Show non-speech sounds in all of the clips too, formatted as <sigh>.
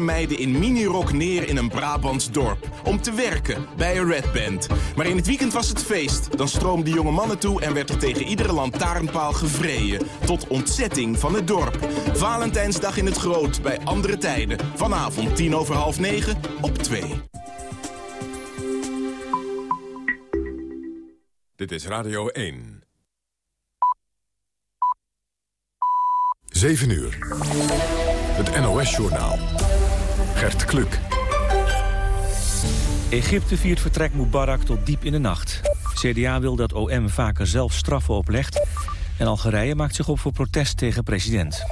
meiden in minirok neer in een Brabants dorp. Om te werken bij een Red Band. Maar in het weekend was het feest. Dan stroomden jonge mannen toe en werd er tegen iedere lantaarnpaal gevreden. Tot ontzetting van het dorp. Valentijnsdag in het Groot bij andere tijden. Vanavond tien over half negen op twee. Dit is Radio 1. 7 uur. Het NOS-journaal. Gert Kluk. Egypte viert vertrek Mubarak tot diep in de nacht. CDA wil dat OM vaker zelf straffen oplegt. En Algerije maakt zich op voor protest tegen president.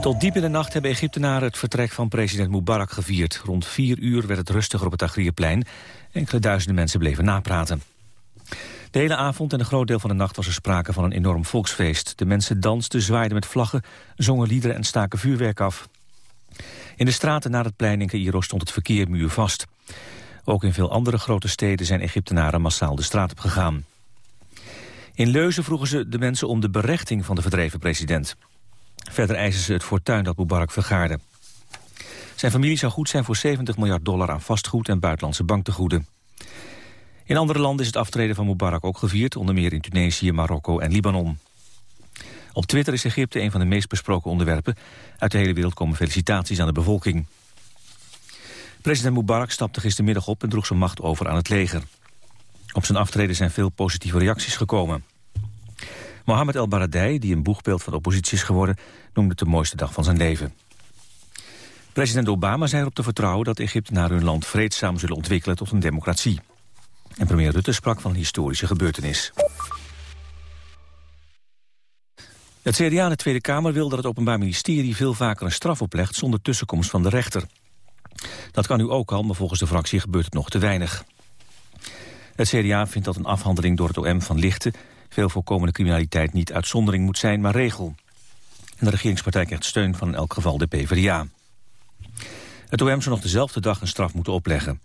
Tot diep in de nacht hebben Egyptenaren het vertrek van president Mubarak gevierd. Rond vier uur werd het rustiger op het Tagrierplein. Enkele duizenden mensen bleven napraten. De hele avond en een groot deel van de nacht was er sprake van een enorm volksfeest. De mensen dansten, zwaaiden met vlaggen, zongen liederen en staken vuurwerk af. In de straten naar het plein in Cairo stond het verkeer muurvast. Ook in veel andere grote steden zijn Egyptenaren massaal de straat op gegaan. In Leuzen vroegen ze de mensen om de berechting van de verdreven president. Verder eisen ze het fortuin dat Mubarak vergaarde. Zijn familie zou goed zijn voor 70 miljard dollar aan vastgoed en buitenlandse banktegoeden. In andere landen is het aftreden van Mubarak ook gevierd, onder meer in Tunesië, Marokko en Libanon. Op Twitter is Egypte een van de meest besproken onderwerpen. Uit de hele wereld komen felicitaties aan de bevolking. President Mubarak stapte gistermiddag op en droeg zijn macht over aan het leger. Op zijn aftreden zijn veel positieve reacties gekomen. Mohamed El Baradei, die een boegbeeld van de oppositie is geworden... noemde het de mooiste dag van zijn leven. President Obama zei erop te vertrouwen dat Egypte naar hun land vreedzaam zullen ontwikkelen tot een democratie. En premier Rutte sprak van een historische gebeurtenis. Het CDA in de Tweede Kamer wil dat het Openbaar Ministerie veel vaker een straf oplegt zonder tussenkomst van de rechter. Dat kan nu ook al, maar volgens de fractie gebeurt het nog te weinig. Het CDA vindt dat een afhandeling door het OM van lichte, veel voorkomende criminaliteit niet uitzondering moet zijn, maar regel. En de regeringspartij krijgt steun van in elk geval de PvdA. Het OM zou nog dezelfde dag een straf moeten opleggen.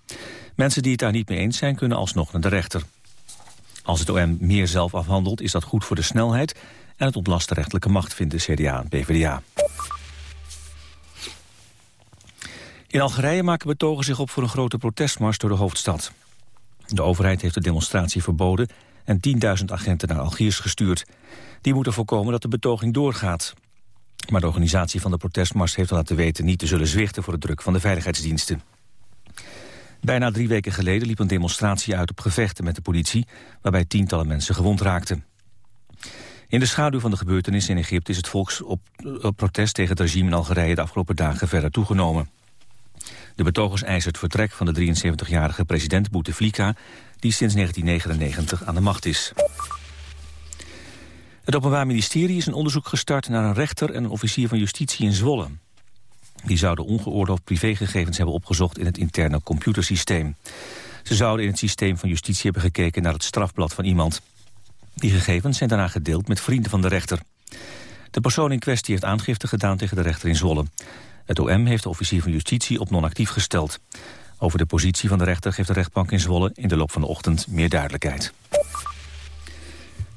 Mensen die het daar niet mee eens zijn kunnen alsnog naar de rechter. Als het OM meer zelf afhandelt is dat goed voor de snelheid... en het ontlast de rechtelijke macht, vinden CDA en PvdA. In Algerije maken betogers zich op voor een grote protestmars door de hoofdstad. De overheid heeft de demonstratie verboden en 10.000 agenten naar Algiers gestuurd. Die moeten voorkomen dat de betoging doorgaat. Maar de organisatie van de protestmars heeft laten weten niet te zullen zwichten voor de druk van de veiligheidsdiensten. Bijna drie weken geleden liep een demonstratie uit op gevechten met de politie... waarbij tientallen mensen gewond raakten. In de schaduw van de gebeurtenissen in Egypte is het volksprotest tegen het regime in Algerije de afgelopen dagen verder toegenomen. De betogers eisen het vertrek van de 73-jarige president Bouteflika... die sinds 1999 aan de macht is. Het Openbaar Ministerie is een onderzoek gestart naar een rechter en een officier van justitie in Zwolle. Die zouden ongeoorloofd privégegevens hebben opgezocht in het interne computersysteem. Ze zouden in het systeem van justitie hebben gekeken naar het strafblad van iemand. Die gegevens zijn daarna gedeeld met vrienden van de rechter. De persoon in kwestie heeft aangifte gedaan tegen de rechter in Zwolle. Het OM heeft de officier van justitie op non-actief gesteld. Over de positie van de rechter geeft de rechtbank in Zwolle in de loop van de ochtend meer duidelijkheid.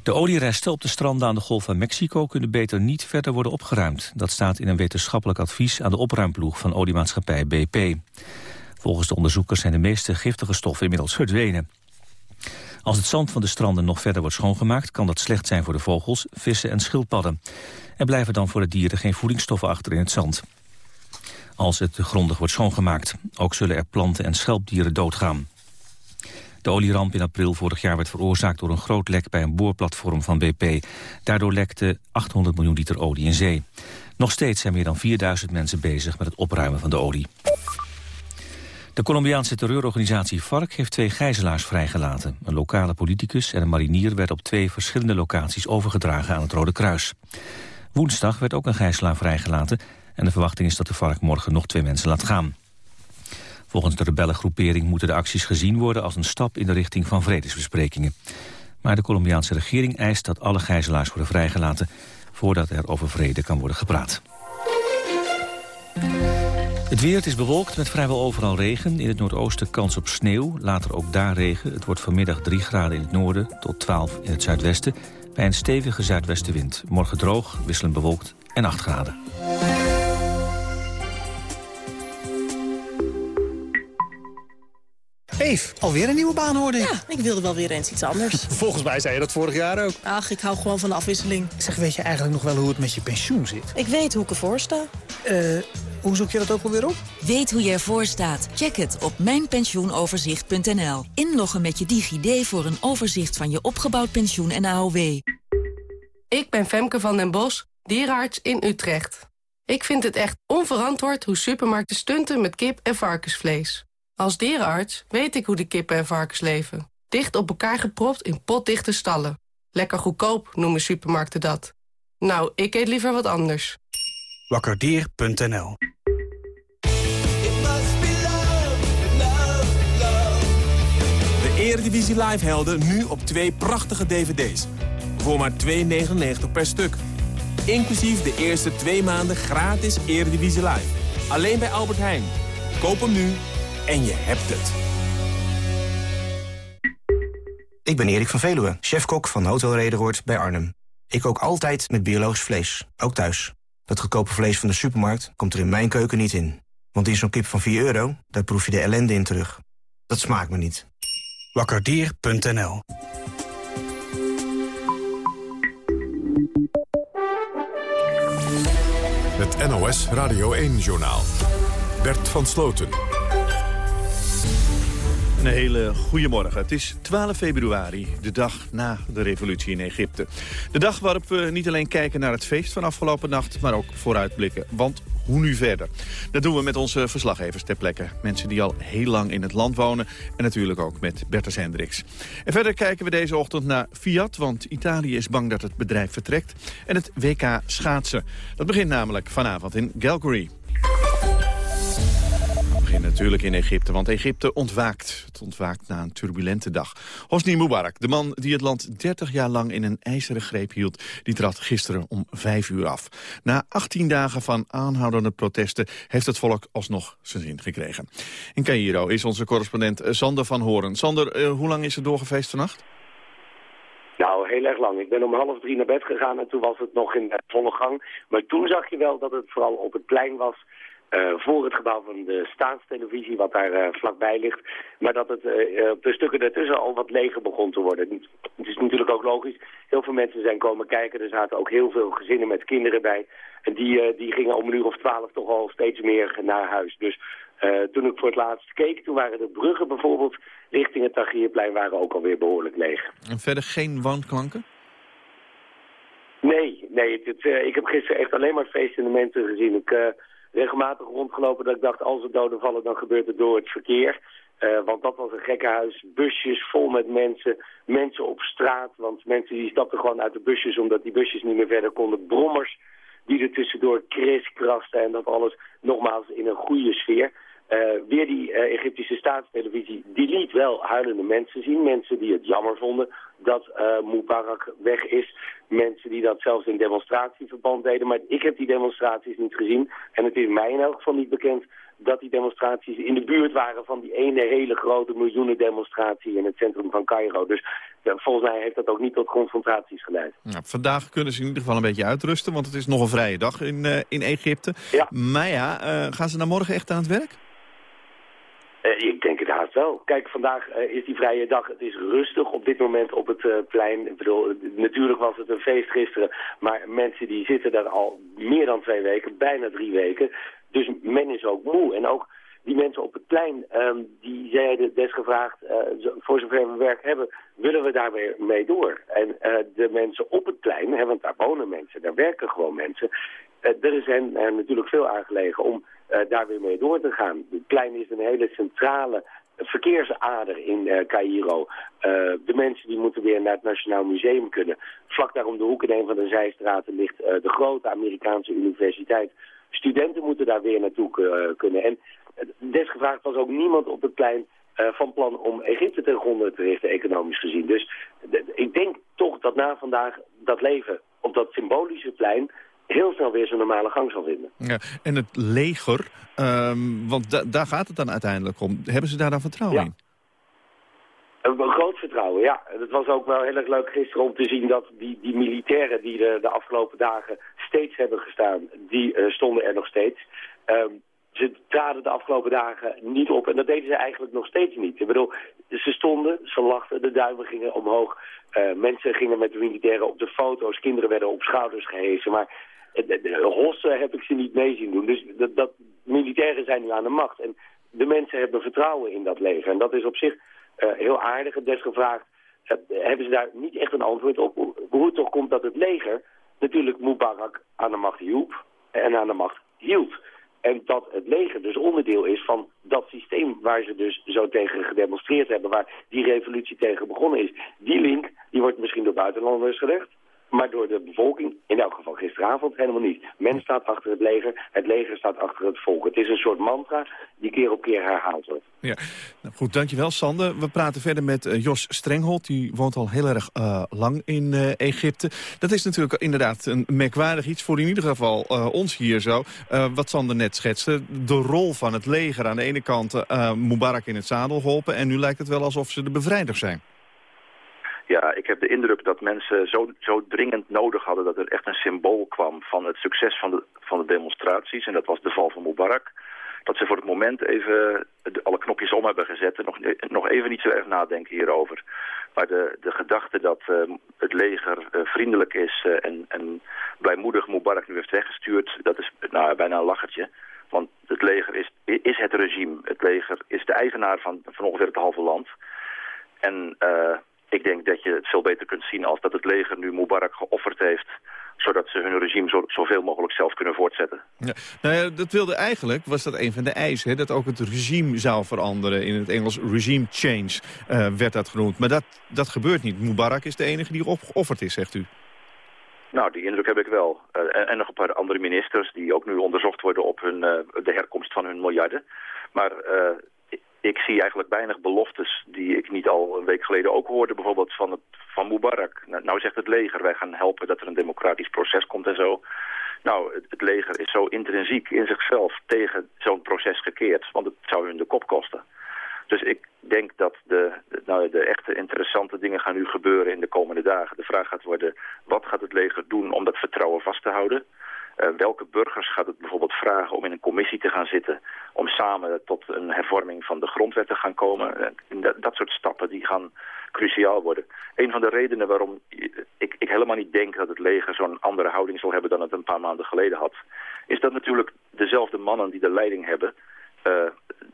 De olieresten op de stranden aan de Golf van Mexico kunnen beter niet verder worden opgeruimd. Dat staat in een wetenschappelijk advies aan de opruimploeg van oliemaatschappij BP. Volgens de onderzoekers zijn de meeste giftige stoffen inmiddels verdwenen. Als het zand van de stranden nog verder wordt schoongemaakt... kan dat slecht zijn voor de vogels, vissen en schildpadden. Er blijven dan voor de dieren geen voedingsstoffen achter in het zand. Als het grondig wordt schoongemaakt. Ook zullen er planten en schelpdieren doodgaan. De olieramp in april vorig jaar werd veroorzaakt door een groot lek bij een boorplatform van BP. Daardoor lekte 800 miljoen liter olie in zee. Nog steeds zijn meer dan 4000 mensen bezig met het opruimen van de olie. De Colombiaanse terreurorganisatie FARC heeft twee gijzelaars vrijgelaten. Een lokale politicus en een marinier werden op twee verschillende locaties overgedragen aan het Rode Kruis. Woensdag werd ook een gijzelaar vrijgelaten en de verwachting is dat de FARC morgen nog twee mensen laat gaan. Volgens de rebellengroepering moeten de acties gezien worden als een stap in de richting van vredesbesprekingen. Maar de Colombiaanse regering eist dat alle gijzelaars worden vrijgelaten voordat er over vrede kan worden gepraat. Het weer is bewolkt met vrijwel overal regen. In het noordoosten kans op sneeuw, later ook daar regen. Het wordt vanmiddag 3 graden in het noorden tot 12 in het zuidwesten... bij een stevige zuidwestenwind. Morgen droog, wisselend bewolkt en 8 graden. Eve, alweer een nieuwe baan hoorde ik. Ja, ik wilde wel weer eens iets anders. <laughs> Volgens mij zei je dat vorig jaar ook. Ach, ik hou gewoon van de afwisseling. Zeg, weet je eigenlijk nog wel hoe het met je pensioen zit? Ik weet hoe ik ervoor sta. Eh, hoe zoek je dat ook alweer op? Weet hoe je ervoor staat? Check het op mijnpensioenoverzicht.nl. Inloggen met je DigiD voor een overzicht van je opgebouwd pensioen en AOW. Ik ben Femke van den Bos, dierenarts in Utrecht. Ik vind het echt onverantwoord hoe supermarkten stunten met kip en varkensvlees. Als dierenarts weet ik hoe de kippen en varkens leven. Dicht op elkaar gepropt in potdichte stallen. Lekker goedkoop noemen supermarkten dat. Nou, ik eet liever wat anders. Wakkerdier.nl De Eredivisie Live helden nu op twee prachtige dvd's. Voor maar 2,99 per stuk. Inclusief de eerste twee maanden gratis Eredivisie Live. Alleen bij Albert Heijn. Koop hem nu en je hebt het. Ik ben Erik van Veluwe, chefkok van Hotel Rederoord bij Arnhem. Ik kook altijd met biologisch vlees, ook thuis. Dat goedkope vlees van de supermarkt komt er in mijn keuken niet in. Want in zo'n kip van 4 euro, daar proef je de ellende in terug. Dat smaakt me niet. Wakkerdier.nl Het NOS Radio 1-journaal. Bert van Sloten. Een hele goede morgen. Het is 12 februari, de dag na de revolutie in Egypte. De dag waarop we niet alleen kijken naar het feest van afgelopen nacht... maar ook vooruitblikken. Want hoe nu verder? Dat doen we met onze verslaggevers ter plekke. Mensen die al heel lang in het land wonen. En natuurlijk ook met Bertus Hendricks. En verder kijken we deze ochtend naar Fiat. Want Italië is bang dat het bedrijf vertrekt. En het WK schaatsen. Dat begint namelijk vanavond in Calgary beginnen natuurlijk in Egypte, want Egypte ontwaakt. Het ontwaakt na een turbulente dag. Hosni Mubarak, de man die het land 30 jaar lang in een ijzeren greep hield... die trad gisteren om vijf uur af. Na 18 dagen van aanhoudende protesten heeft het volk alsnog zijn zin gekregen. In Cairo is onze correspondent Sander van Horen. Sander, uh, hoe lang is het doorgefeest vannacht? Nou, heel erg lang. Ik ben om half drie naar bed gegaan en toen was het nog in volle gang. Maar toen zag je wel dat het vooral op het plein was uh, voor het gebouw van de staatstelevisie, wat daar uh, vlakbij ligt. Maar dat het uh, op de stukken daartussen al wat leger begon te worden. Het is natuurlijk ook logisch. Heel veel mensen zijn komen kijken. Er zaten ook heel veel gezinnen met kinderen bij. En die, die gingen om een uur of twaalf toch al steeds meer naar huis. Dus toen ik voor het laatst keek, toen waren de bruggen bijvoorbeeld richting het Tagierplein waren ook alweer behoorlijk leeg. En verder geen wandklanken? Nee, nee. Het, het, ik heb gisteren echt alleen maar feestementen gezien. Ik regelmatig rondgelopen dat ik dacht, als er doden vallen, dan gebeurt het door het verkeer. Uh, want dat was een gekkenhuis, busjes vol met mensen, mensen op straat. Want mensen die stapten gewoon uit de busjes omdat die busjes niet meer verder konden. Brommers die er tussendoor kriskrasten en dat alles nogmaals in een goede sfeer. Uh, weer die uh, Egyptische staatstelevisie, die liet wel huilende mensen zien. Mensen die het jammer vonden dat uh, Mubarak weg is. Mensen die dat zelfs in demonstratieverband deden. Maar ik heb die demonstraties niet gezien. En het is mij in elk geval niet bekend dat die demonstraties in de buurt waren van die ene hele grote miljoenen demonstratie in het centrum van Cairo. Dus volgens mij heeft dat ook niet tot confrontaties geleid. Nou, vandaag kunnen ze in ieder geval een beetje uitrusten, want het is nog een vrije dag in, in Egypte. Ja. Maar ja, gaan ze dan morgen echt aan het werk? Uh, ik denk het wel. Kijk, vandaag uh, is die vrije dag. Het is rustig op dit moment op het uh, plein. Ik bedoel, natuurlijk was het een feest gisteren. Maar mensen die zitten daar al meer dan twee weken, bijna drie weken. Dus men is ook moe. En ook die mensen op het plein, um, die zeiden desgevraagd, voor zover we werk hebben, willen we daar weer mee door. En de mensen op het plein, hè, want daar wonen mensen, daar werken gewoon mensen. er is hen natuurlijk veel aangelegen om uh, daar weer mee door te gaan. Het plein is een hele centrale verkeersader in uh, Cairo. Uh, de mensen die moeten weer naar het Nationaal Museum kunnen. Vlak daar om de hoek in een van de zijstraten ligt de grote Amerikaanse universiteit. Studenten moeten daar weer naartoe kunnen. En desgevraagd was ook niemand op het plein van plan om Egypte ten gronde te richten, economisch gezien. Dus ik denk toch dat na vandaag dat leven op dat symbolische plein heel snel weer zijn normale gang zal vinden. Ja, en het leger, um, want da daar gaat het dan uiteindelijk om. Hebben ze daar dan vertrouwen ja. in? Een groot vertrouwen, ja. Het was ook wel heel erg leuk gisteren om te zien dat die, die militairen die de, de afgelopen dagen steeds hebben gestaan, die uh, stonden er nog steeds. Um, ze traden de afgelopen dagen niet op. En dat deden ze eigenlijk nog steeds niet. Ik bedoel, ze stonden, ze lachten, de duimen gingen omhoog. Uh, mensen gingen met de militairen op de foto's. Kinderen werden op schouders gehesen. Maar de, de hossen heb ik ze niet mee zien doen. Dus dat, dat, militairen zijn nu aan de macht. En de mensen hebben vertrouwen in dat leger. En dat is op zich uh, heel aardig. Het is gevraagd, uh, hebben ze daar niet echt een antwoord op. Hoe het toch komt dat het leger natuurlijk Mubarak aan de macht hielp en aan de macht hield. En dat het leger dus onderdeel is van dat systeem waar ze dus zo tegen gedemonstreerd hebben, waar die revolutie tegen begonnen is. Die link, die wordt misschien door buitenlanders gelegd, maar door de bevolking, in elk geval gisteravond, helemaal niet. Men staat achter het leger, het leger staat achter het volk. Het is een soort mantra die keer op keer herhaald wordt. Ja, nou goed, dankjewel Sander. We praten verder met uh, Jos Strenghold, die woont al heel erg uh, lang in uh, Egypte. Dat is natuurlijk inderdaad een merkwaardig iets voor in ieder geval ons hier zo. wat Sander net schetste, de rol van het leger. Aan de ene kant Mubarak in het zadel geholpen en nu lijkt het wel alsof ze de bevrijder zijn. Ja, ik heb de indruk dat mensen zo, zo dringend nodig hadden... dat er echt een symbool kwam van het succes van de, van de demonstraties. En dat was de val van Mubarak. Dat ze voor het moment even alle knopjes om hebben gezet... en nog, nog even niet zo erg nadenken hierover. Maar de, de gedachte dat uh, het leger uh, vriendelijk is... Uh, en, en blijmoedig Mubarak nu heeft weggestuurd... dat is nou, bijna een lachertje. Want het leger is, is het regime. Het leger is de eigenaar van, van ongeveer het halve land. En ik denk dat je het veel beter kunt zien als dat het leger nu Mubarak geofferd heeft zodat ze hun regime zo, zoveel mogelijk zelf kunnen voortzetten. Ja, nou ja, dat wilde eigenlijk, was dat een van de eisen, dat ook het regime zou veranderen. In het Engels regime change uh, werd dat genoemd. Maar dat, dat gebeurt niet. Mubarak is de enige die opgeofferd is, zegt u. Nou, die indruk heb ik wel. Uh, en, en, nog een paar andere ministers die ook nu onderzocht worden op hun, uh, de herkomst van hun miljarden. Maar ik zie eigenlijk weinig beloftes die ik niet al een week geleden ook hoorde. Bijvoorbeeld van, het, van Mubarak. Nou, nou zegt het leger, wij gaan helpen dat er een democratisch proces komt en zo. Nou, het, het leger is zo intrinsiek in zichzelf tegen zo'n proces gekeerd. Want het zou hun de kop kosten. Dus ik denk dat de, nou, de echte interessante dingen gaan nu gebeuren in de komende dagen. De vraag gaat worden, wat gaat het leger doen om dat vertrouwen vast te houden? Uh, welke burgers gaat het bijvoorbeeld vragen om in een commissie te gaan zitten... om samen tot een hervorming van de grondwet te gaan komen? Uh, dat, dat, soort stappen die gaan cruciaal worden. Een van de redenen waarom ik, ik helemaal niet denk dat het leger zo'n andere houding zal hebben... dan het een paar maanden geleden had... is dat natuurlijk dezelfde mannen die de leiding hebben... Uh,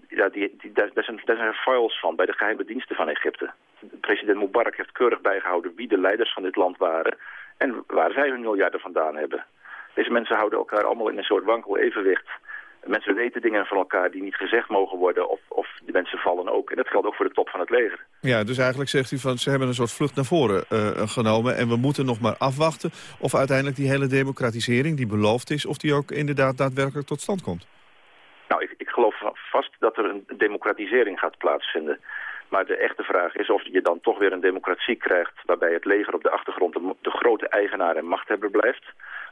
ja, die, die, daar, zijn, daar files van bij de geheime diensten van Egypte. President Mubarak heeft keurig bijgehouden wie de leiders van dit land waren... en waar zij hun miljarden vandaan hebben. Deze mensen houden elkaar allemaal in een soort wankel evenwicht. Mensen weten dingen van elkaar die niet gezegd mogen worden of, of de mensen vallen ook. En dat geldt ook voor de top van het leger. Ja, dus eigenlijk zegt u van ze hebben een soort vlucht naar voren uh, genomen en we moeten nog maar afwachten of uiteindelijk die hele democratisering die beloofd is, of die ook inderdaad daadwerkelijk tot stand komt. Nou, ik, ik geloof vast dat er een democratisering gaat plaatsvinden. Maar de echte vraag is of je dan toch weer een democratie krijgt... waarbij het leger op de achtergrond de, de grote eigenaar en machthebber blijft...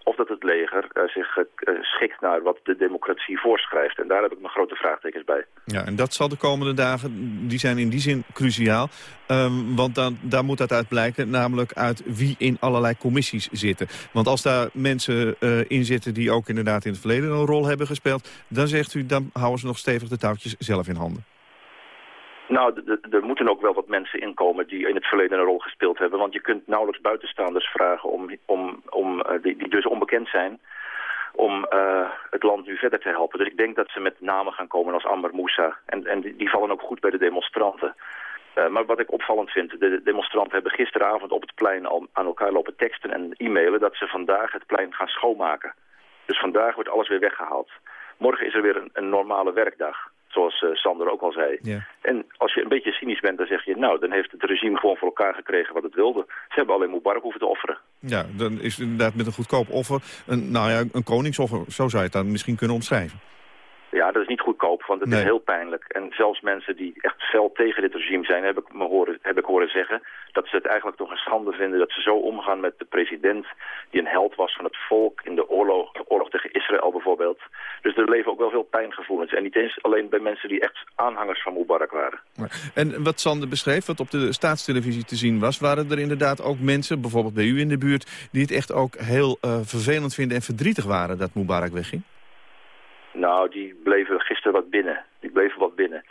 of dat het leger uh, zich uh, schikt naar wat de democratie voorschrijft. En daar heb ik mijn grote vraagtekens bij. Ja, en dat zal de komende dagen, die zijn in die zin cruciaal. Um, want dan, daar moet dat uit blijken, namelijk uit wie in allerlei commissies zitten. Want als daar mensen uh, in zitten die ook inderdaad in het verleden een rol hebben gespeeld... dan zegt u, dan houden ze nog stevig de touwtjes zelf in handen. Nou, er moeten ook wel wat mensen inkomen die in het verleden een rol gespeeld hebben. Want je kunt nauwelijks buitenstaanders vragen om, om, om, uh, die, die dus onbekend zijn om uh, het land nu verder te helpen. Dus ik denk dat ze met namen gaan komen als Amber Moussa. En, en die, vallen ook goed bij de demonstranten. Uh, maar wat ik opvallend vind, de demonstranten hebben gisteravond op het plein al aan elkaar lopen teksten en e-mailen dat ze vandaag het plein gaan schoonmaken. Dus vandaag wordt alles weer weggehaald. Morgen is er weer een, een normale werkdag zoals uh, Sander ook al zei. Ja. En als je een beetje cynisch bent, dan zeg je... nou, dan heeft het regime gewoon voor elkaar gekregen wat het wilde. Ze hebben alleen Mubarak hoeven te offeren. Ja, dan is het inderdaad met een goedkoop offer... een, nou ja, een koningsoffer, zo zou je het dan misschien kunnen omschrijven. Ja, dat is niet goedkoop, want het is heel pijnlijk. En zelfs mensen die echt fel tegen dit regime zijn, heb ik, me horen, heb ik horen zeggen... dat ze het eigenlijk toch een schande vinden dat ze zo omgaan met de president... die een held was van het volk in de oorlog, de oorlog tegen Israël bijvoorbeeld. Dus er leven ook wel veel pijngevoelens. En niet eens alleen bij mensen die echt aanhangers van Mubarak waren. En wat Sander beschreef, wat op de staatstelevisie te zien was... waren er inderdaad ook mensen, bijvoorbeeld bij u in de buurt... die het echt ook heel uh, vervelend vinden en verdrietig waren dat Mubarak wegging? Nou, die bleven gisteren wat binnen. Die bleven wat binnen.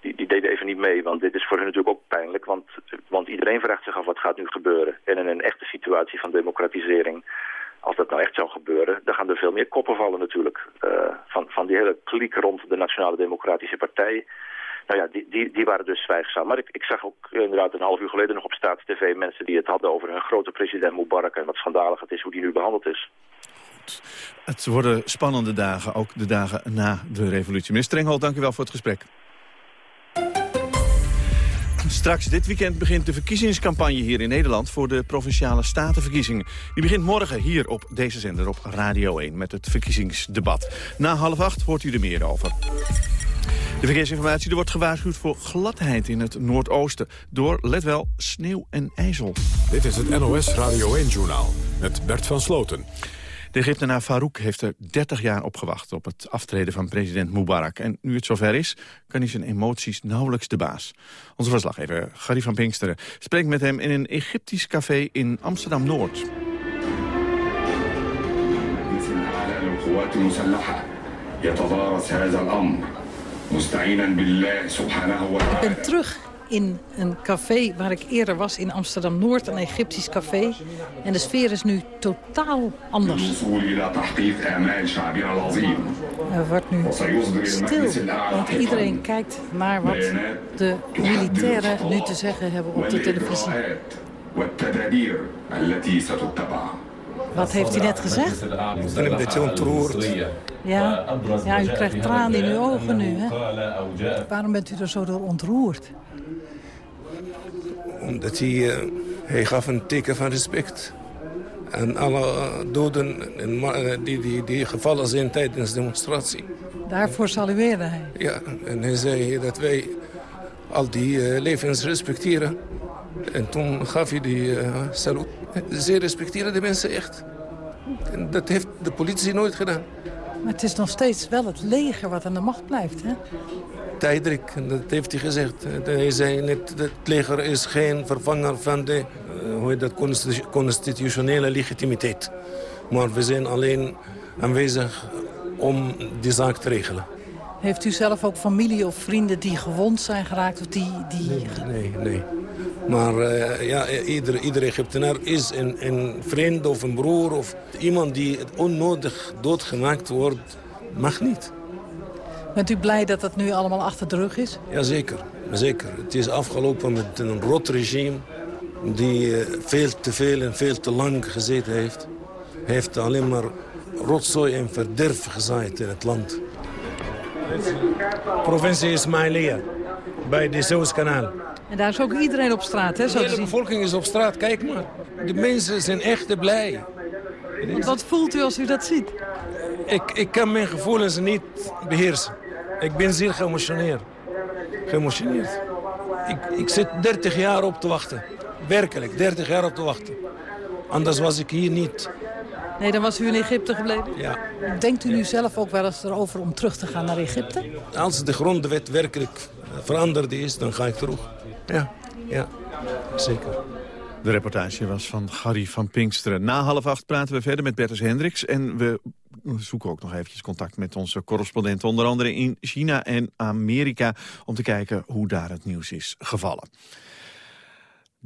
Die, die deden even niet mee, want dit is voor hen natuurlijk ook pijnlijk. Want, want iedereen vraagt zich af wat gaat nu gebeuren. En in een echte situatie van democratisering, als dat nou echt zou gebeuren... dan gaan er veel meer koppen vallen natuurlijk. Uh, van, van die hele kliek rond de Nationale Democratische Partij... Nou ja, die, die, die waren dus zwijgzaam. Maar ik, ik zag ook inderdaad een half uur geleden nog op Staatstv mensen die het hadden over hun grote president Mubarak en wat schandalig het is hoe die nu behandeld is. Het worden spannende dagen, ook de dagen na de revolutie. Meneer Strenghold, dank u wel voor het gesprek. Straks dit weekend begint de verkiezingscampagne hier in Nederland... voor de Provinciale Statenverkiezingen. Die begint morgen hier op deze zender op Radio 1 met het verkiezingsdebat. Na half acht hoort u er meer over. De verkeersinformatie, er wordt gewaarschuwd voor gladheid in het noordoosten... door, let wel, sneeuw en ijzel. Dit is het NOS Radio 1-journaal met Bert van Sloten. De Egyptenaar Farouk heeft er 30 jaar op gewacht op het aftreden van president Mubarak. En nu het zover is, kan hij zijn emoties nauwelijks de baas. Onze verslaggever Gary van Pinksteren spreekt met hem in een Egyptisch café in Amsterdam-Noord. Ik ben terug in een café waar ik eerder was in Amsterdam-Noord, een Egyptisch café. En de sfeer is nu totaal anders. Er wordt nu stil, want iedereen kijkt naar wat de militairen nu te zeggen hebben op de televisie. Wat heeft hij net gezegd? Ik ben een beetje ontroerd. Ja, ja u krijgt tranen in uw ogen nu. Hè? Waarom bent u er zo door ontroerd? Omdat hij, uh, hij gaf een teken van respect. En alle doden en, uh, die, die, die gevallen zijn tijdens de demonstratie. Daarvoor salueerde hij? Ja, en hij zei dat wij al die levens respecteren. En toen gaf hij die uh, salut. Ze respecteren de mensen echt. En dat heeft de politie nooit gedaan. Maar het is nog steeds wel het leger wat aan de macht blijft, hè? Tijdelijk, dat heeft hij gezegd. Hij zei net, het leger is geen vervanger van de uh, hoe dat, constitutionele legitimiteit. Maar we zijn alleen aanwezig om die zaak te regelen. Heeft u zelf ook familie of vrienden die gewond zijn geraakt? Of die, die... Nee, nee, nee. Maar uh, ja, ieder, ieder Egyptenaar is een, een vriend of een broer... of iemand die onnodig doodgemaakt wordt, mag niet. Bent u blij dat dat nu allemaal achter de rug is? Jazeker, zeker. Het is afgelopen met een rot regime... die uh, veel te veel en veel te lang gezeten heeft. Hij heeft alleen maar rotzooi en verderf gezaaid in het land. Provincie Ismailia, bij de Suezkanaal. En daar is ook iedereen op straat, hè? Zo de hele bevolking is op straat, kijk maar. De mensen zijn echt blij. Wat voelt u als u dat ziet? Ik, ik kan mijn gevoelens niet beheersen. Ik ben zeer geëmotioneerd. Geëmotioneerd. Ik, ik zit 30 jaar op te wachten. Werkelijk, 30 jaar op te wachten. Anders was ik hier niet. Nee, dan was u in Egypte gebleven? Ja. Denkt u nu zelf ook wel eens erover om terug te gaan naar Egypte? Als de grondwet werkelijk veranderd is, dan ga ik terug. Ja, ja, zeker. De reportage was van Gary van Pinksteren. Na half acht praten we verder met Bertus Hendricks. En we zoeken ook nog eventjes contact met onze correspondenten. Onder andere in China en Amerika. Om te kijken hoe daar het nieuws is gevallen.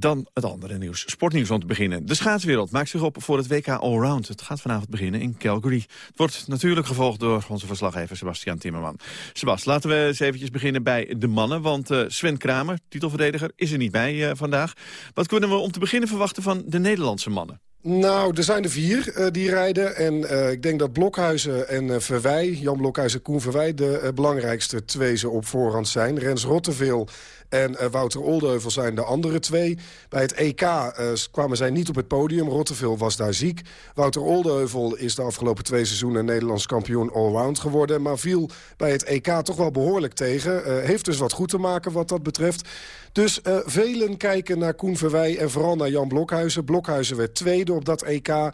Dan het andere nieuws. Sportnieuws om te beginnen. De schaatswereld maakt zich op voor het WK Allround. Het gaat vanavond beginnen in Calgary. Het wordt natuurlijk gevolgd door onze verslaggever Sebastian Timmerman. Sebas, laten we eens eventjes beginnen bij de mannen. Want uh, Sven Kramer, titelverdediger, is er niet bij uh, vandaag. Wat kunnen we om te beginnen verwachten van de Nederlandse mannen? Nou, er zijn er vier uh, die rijden. En ik denk dat Blokhuizen en uh, Verwij, Jan Blokhuizen en Koen Verwij... de belangrijkste twee ze op voorhand zijn. Rens Rotteveel en uh, Wouter Oldeuvel zijn de andere twee. Bij het EK uh, kwamen zij niet op het podium. Rotteveel was daar ziek. Wouter Oldeuvel is de afgelopen twee seizoenen Nederlands kampioen allround geworden. Maar viel bij het EK toch wel behoorlijk tegen. Uh, heeft dus wat goed te maken wat dat betreft. Dus velen kijken naar Koen Verwij en vooral naar Jan Blokhuizen. Blokhuizen werd tweede op dat EK. Uh,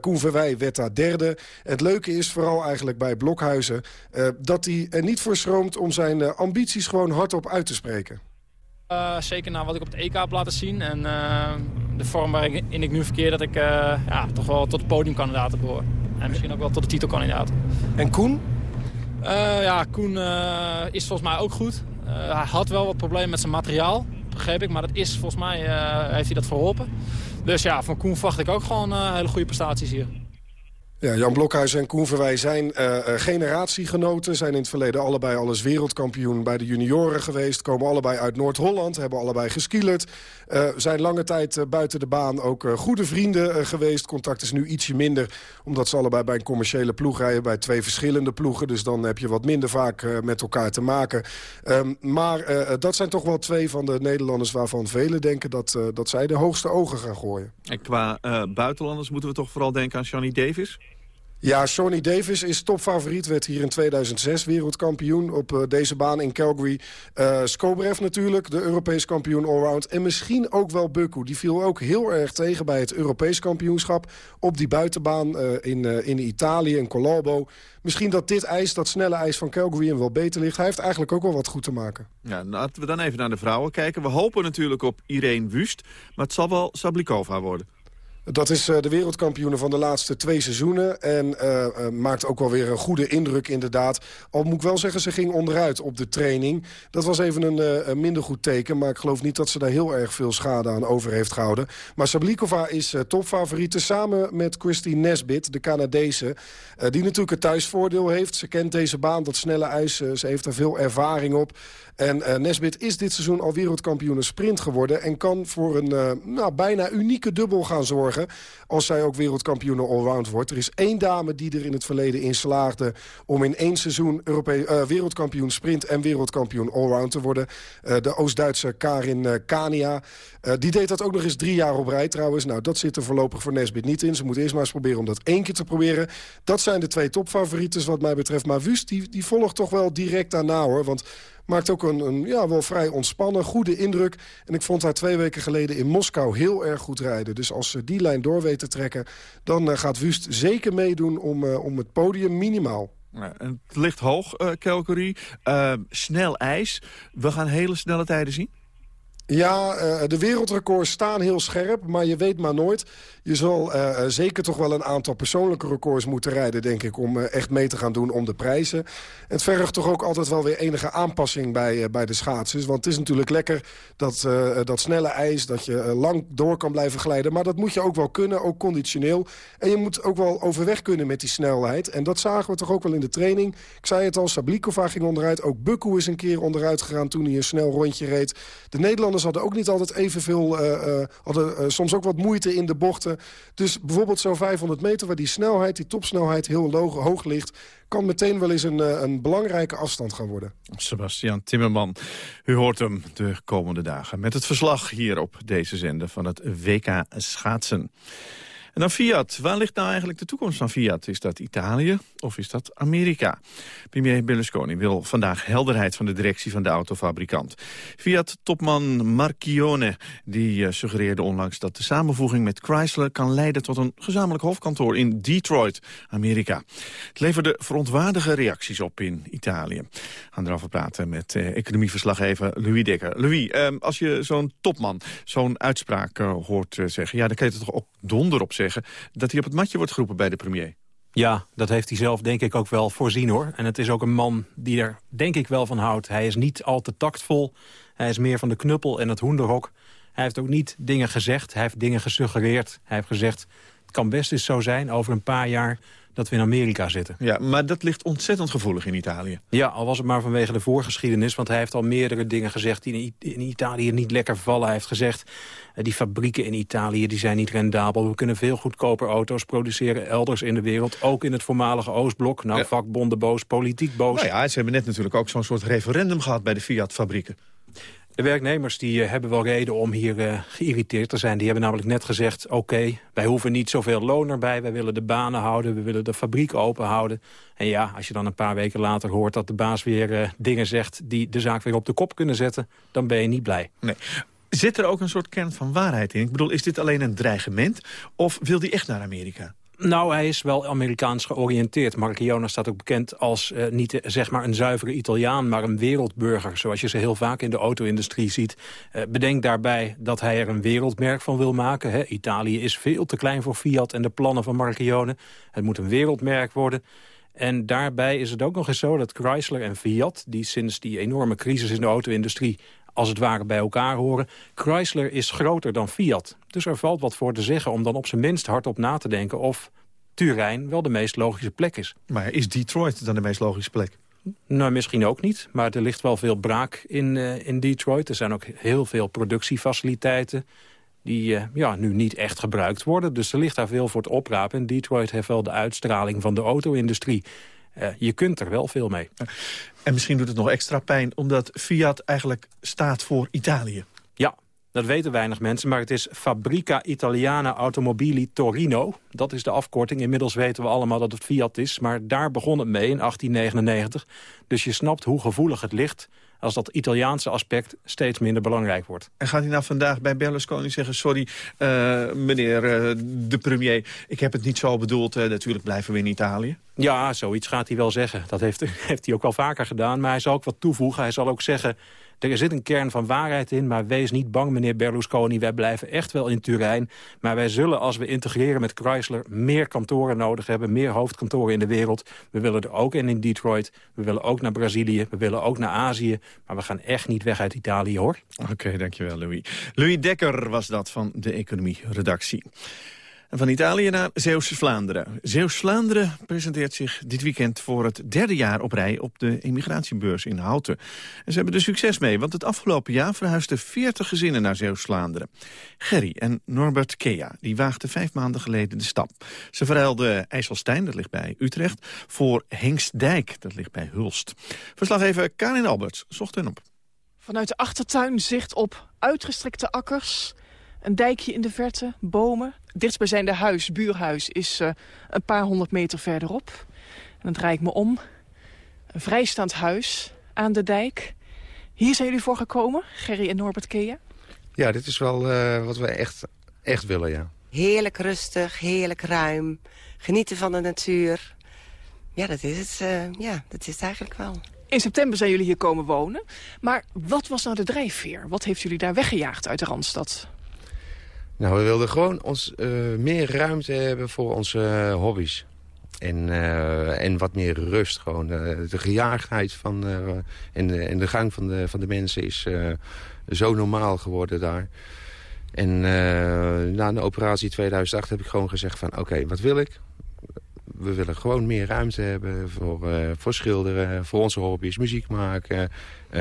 Koen Verwij werd daar derde. Het leuke is vooral eigenlijk bij Blokhuizen... Dat hij er niet voor schroomt om zijn ambities gewoon hardop uit te spreken. Uh, zeker naar wat ik op het EK heb laten zien. En uh, de vorm waarin ik nu verkeer dat ik uh, ja, toch wel tot de podiumkandidaten behoor. En misschien ook wel tot de titelkandidaten. En Koen? Ja, Koen is volgens mij ook goed. Hij had wel wat problemen met zijn materiaal, begreep ik. Maar dat is volgens mij, heeft hij dat verholpen. Dus ja, van Koen verwacht ik ook gewoon hele goede prestaties hier. Ja, Jan Blokhuis en Koen Verwij zijn uh, generatiegenoten. Zijn in het verleden allebei alles wereldkampioen bij de junioren geweest. Komen allebei uit Noord-Holland, hebben allebei geskielerd. Uh, zijn lange tijd buiten de baan ook goede vrienden geweest. Contact is nu ietsje minder, omdat ze allebei bij een commerciële ploeg rijden. Bij twee verschillende ploegen, dus dan heb je wat minder vaak met elkaar te maken. Um, maar dat zijn toch wel twee van de Nederlanders waarvan velen denken... dat, dat zij de hoogste ogen gaan gooien. En qua buitenlanders moeten we toch vooral denken aan Johnny Davis... Ja, Shawnee Davis is topfavoriet. Werd hier in 2006 wereldkampioen op uh, deze baan in Calgary. Uh, natuurlijk, de Europees kampioen allround. En misschien ook wel Bukku. Die viel ook heel erg tegen bij het Europees kampioenschap... op die buitenbaan uh, in, in Italië, in Colalbo. Misschien dat dit ijs, dat snelle ijs van Calgary... hem wel beter ligt. Hij heeft eigenlijk ook wel wat goed te maken. Ja, laten we dan even naar de vrouwen kijken. We hopen natuurlijk op Irene Wust, maar het zal wel Sablikova worden. Dat is uh, de wereldkampioene van de laatste twee seizoenen. En uh, uh, maakt ook wel weer een goede indruk inderdaad. Al moet ik wel zeggen, ze ging onderuit op de training. Dat was even een, een minder goed teken. Maar ik geloof niet dat ze daar heel erg veel schade aan over heeft gehouden. Maar Sablikova is topfavoriete samen met Christine Nesbit, de Canadese. die natuurlijk het thuisvoordeel heeft. Ze kent deze baan, dat snelle ijs. ze heeft er veel ervaring op. En uh, Nesbit is dit seizoen al wereldkampioen sprint geworden... en kan voor een uh, nou, bijna unieke dubbel gaan zorgen... als zij ook wereldkampioen allround wordt. Er is één dame die er in het verleden in slaagde... om in één seizoen uh, wereldkampioen sprint en wereldkampioen allround te worden. de Oost-Duitse Karin Kania. die deed dat ook nog eens drie jaar op rij trouwens. Nou, dat zit er voorlopig voor Nesbit niet in. Ze moet eerst maar eens proberen om dat één keer te proberen. Dat zijn de twee topfavorieten wat mij betreft. Maar Wust die, die volgt toch wel direct daarna hoor. Want Maakt ook een, een, ja, wel vrij ontspannen, goede indruk. En ik vond haar twee weken geleden in Moskou heel erg goed rijden. Dus als ze die lijn door weet te trekken... dan uh, gaat Wust zeker meedoen om, uh, om het podium minimaal. Ja, het ligt hoog, uh, Calgary. snel ijs. We gaan hele snelle tijden zien? Ja, uh, de wereldrecords staan heel scherp, maar je weet maar nooit. Je zal uh, zeker toch wel een aantal persoonlijke records moeten rijden, denk ik... om echt mee te gaan doen om de prijzen. Het vergt toch ook altijd wel weer enige aanpassing bij, bij de schaatsers. Want het is natuurlijk lekker dat, dat snelle ijs, dat je lang door kan blijven glijden. Maar dat moet je ook wel kunnen, ook conditioneel. En je moet ook wel overweg kunnen met die snelheid. En dat zagen we toch ook wel in de training. Ik zei het al, Sablikova ging onderuit. Ook Bukku is een keer onderuit gegaan toen hij een snel rondje reed. De Nederlanders hadden ook niet altijd evenveel... Uh, hadden uh, soms ook wat moeite in de bochten. Dus bijvoorbeeld zo'n 500 meter waar die snelheid, die topsnelheid heel hoog, hoog ligt... kan meteen wel eens een, een belangrijke afstand gaan worden. Sebastian Timmerman, u hoort hem de komende dagen... met het verslag hier op deze zender van het WK Schaatsen. En dan Fiat. Waar ligt nou eigenlijk de toekomst van Fiat? Is dat Italië of is dat Amerika? Premier Berlusconi wil vandaag helderheid van de directie van de autofabrikant. Fiat-topman Marchione die uh, suggereerde onlangs dat de samenvoeging met Chrysler kan leiden tot een gezamenlijk hoofdkantoor in Detroit, Amerika. Het leverde verontwaardige reacties op in Italië. We gaan erover praten met uh, economieverslaggever Louis Dekker. Louis, uh, als je zo'n topman zo'n uitspraak eh, hoort zeggen, ja, dan kan je het toch ook donder op zeggen dat hij op het matje wordt geroepen bij de premier. Ja, dat heeft hij zelf denk ik ook wel voorzien hoor. En het is ook een man die er denk ik wel van houdt. Hij is niet al te tactvol. Hij is meer van de knuppel en het hoenderhok. Hij heeft ook niet dingen gezegd. Hij heeft dingen gesuggereerd. Hij heeft gezegd, het kan best eens zo zijn over een paar jaar dat we in Amerika zitten. Ja, maar dat ligt ontzettend gevoelig in Italië. Ja, al was het maar vanwege de voorgeschiedenis. Want hij heeft al meerdere dingen gezegd die in Italië niet lekker vallen. Hij heeft gezegd, eh, die fabrieken in Italië die zijn niet rendabel. We kunnen veel goedkoper auto's produceren elders in de wereld. Ook in het voormalige Oostblok. Nou, vakbonden boos, politiek boos. Nou ja, ze hebben net natuurlijk ook zo'n soort referendum gehad bij de Fiat-fabrieken. De werknemers die uh, hebben wel reden om hier uh, geïrriteerd te zijn. Die hebben namelijk net gezegd, oké, wij hoeven niet zoveel loon erbij. Wij willen de banen houden, we willen de fabriek open houden. En ja, als je dan een paar weken later hoort dat de baas weer uh, dingen zegt... die de zaak weer op de kop kunnen zetten, dan ben je niet blij. Nee. Zit er ook een soort kern van waarheid in? Ik bedoel, is dit alleen een dreigement of wil hij echt naar Amerika? Nou, hij is wel Amerikaans georiënteerd. Marchiona staat ook bekend als uh, niet uh, zeg maar een zuivere Italiaan... maar een wereldburger, zoals je ze heel vaak in de auto-industrie ziet. Uh, bedenk daarbij dat hij er een wereldmerk van wil maken. Hè. Italië is veel te klein voor Fiat en de plannen van Marchione. Het moet een wereldmerk worden. En daarbij is het ook nog eens zo dat Chrysler en Fiat... die sinds die enorme crisis in de auto-industrie als het ware bij elkaar horen. Chrysler is groter dan Fiat. Dus er valt wat voor te zeggen om dan op zijn minst hardop na te denken... of Turijn wel de meest logische plek is. Maar is Detroit dan de meest logische plek? Nou, misschien ook niet. Maar er ligt wel veel braak in, uh, in Detroit. Er zijn ook heel veel productiefaciliteiten die uh, ja, nu niet echt gebruikt worden. Dus er ligt daar veel voor het oprapen. En Detroit heeft wel de uitstraling van de auto-industrie. Uh, je kunt er wel veel mee. En misschien doet het nog extra pijn... omdat Fiat eigenlijk staat voor Italië. Ja, dat weten weinig mensen, maar het is Fabrica Italiana Automobili Torino. Dat is de afkorting. Inmiddels weten we allemaal dat het Fiat is. Maar daar begon het mee in 1899. Dus je snapt hoe gevoelig het ligt als dat Italiaanse aspect steeds minder belangrijk wordt. En gaat hij nou vandaag bij Berlusconi zeggen... sorry, uh, meneer uh, de premier, ik heb het niet zo bedoeld. Uh, natuurlijk blijven we in Italië. Ja, zoiets gaat hij wel zeggen. Dat heeft, <laughs> heeft hij ook al vaker gedaan. Maar hij zal ook wat toevoegen. Hij zal ook zeggen... Er zit een kern van waarheid in, maar wees niet bang, meneer Berlusconi. Wij blijven echt wel in Turijn. Maar wij zullen, als we integreren met Chrysler... meer kantoren nodig hebben, meer hoofdkantoren in de wereld. We willen er ook in in Detroit. We willen ook naar Brazilië. We willen ook naar Azië. Maar we gaan echt niet weg uit Italië, hoor. Oké, dankjewel, Louis. Louis Dekker was dat van de Economie-redactie. En van Italië naar Zeeuws-Vlaanderen. Zeeuws-Vlaanderen presenteert zich dit weekend voor het derde jaar op rij op de emigratiebeurs in Houten. En ze hebben er succes mee, want het afgelopen jaar verhuisden 40 gezinnen naar Zeeuws-Vlaanderen. Gerry en Norbert Kea, die waagden vijf maanden geleden de stap. Ze verhuilden IJsselstein, dat ligt bij Utrecht, voor Hengstdijk, dat ligt bij Hulst. Verslaggever Karin Alberts zocht hen op. Vanuit de achtertuin zicht op uitgestrekte akkers een dijkje in de verte, bomen. Het dichtstbijzijnde huis, buurhuis, is uh, een paar honderd meter verderop. En dan draai ik me om. Een vrijstaand huis aan de dijk. Hier zijn jullie voor gekomen, Gerry en Norbert Kea? Ja, dit is wel uh, wat we echt, echt willen, ja. Heerlijk rustig, heerlijk ruim. Genieten van de natuur. Ja, dat is het, uh, ja, dat is het eigenlijk wel. In september zijn jullie hier komen wonen. Maar wat was nou de drijfveer? Wat heeft jullie daar weggejaagd uit de Randstad? Nou, we wilden gewoon ons, uh, meer ruimte hebben voor onze uh, hobby's. En, uh, en wat meer rust gewoon. de gejaagdheid van, en, de, en de gang van de, van de mensen is zo normaal geworden daar. En na de operatie 2008 heb ik gewoon gezegd van... oké, wat wil ik? We willen gewoon meer ruimte hebben voor, uh, voor schilderen, voor onze hobby's, muziek maken. Uh,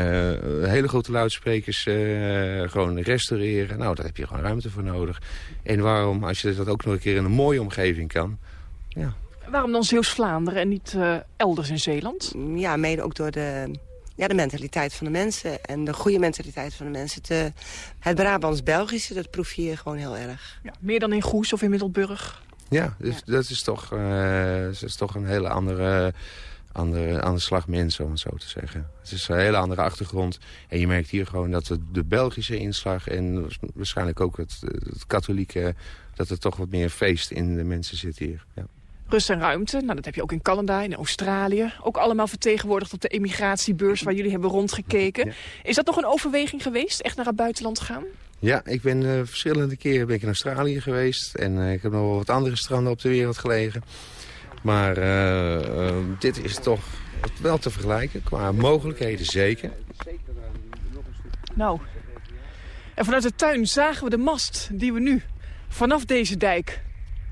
hele grote luidsprekers uh, gewoon restaureren. Nou, daar heb je gewoon ruimte voor nodig. En waarom, als je dat ook nog een keer in een mooie omgeving kan... Ja. Waarom dan Zeeuws-Vlaanderen en niet elders in Zeeland? Ja, mede ook door de, ja, de mentaliteit van de mensen. En de goede mentaliteit van de mensen. Te, het Brabants-Belgische, dat proef je hier gewoon heel erg. Ja, meer dan in Goes of in Middelburg? Ja, dus dat, is toch, dat is toch een hele andere, andere, andere slag mensen, om het zo te zeggen. Het is een hele andere achtergrond. En je merkt hier gewoon dat de, de Belgische inslag en waarschijnlijk ook het, het katholieke... dat er toch wat meer feest in de mensen zit hier. Ja. Rust en ruimte, nou, dat heb je ook in Canada, in Australië. Ook allemaal vertegenwoordigd op de emigratiebeurs waar jullie hebben rondgekeken. Is dat nog een overweging geweest, echt naar het buitenland gaan? Ja, ik ben uh, verschillende keren ben ik in Australië geweest. En uh, ik heb nog wel wat andere stranden op de wereld gelegen. Maar uh, dit is toch wel te vergelijken. Qua mogelijkheden zeker. Nou, en vanuit de tuin zagen we de mast die we nu vanaf deze dijk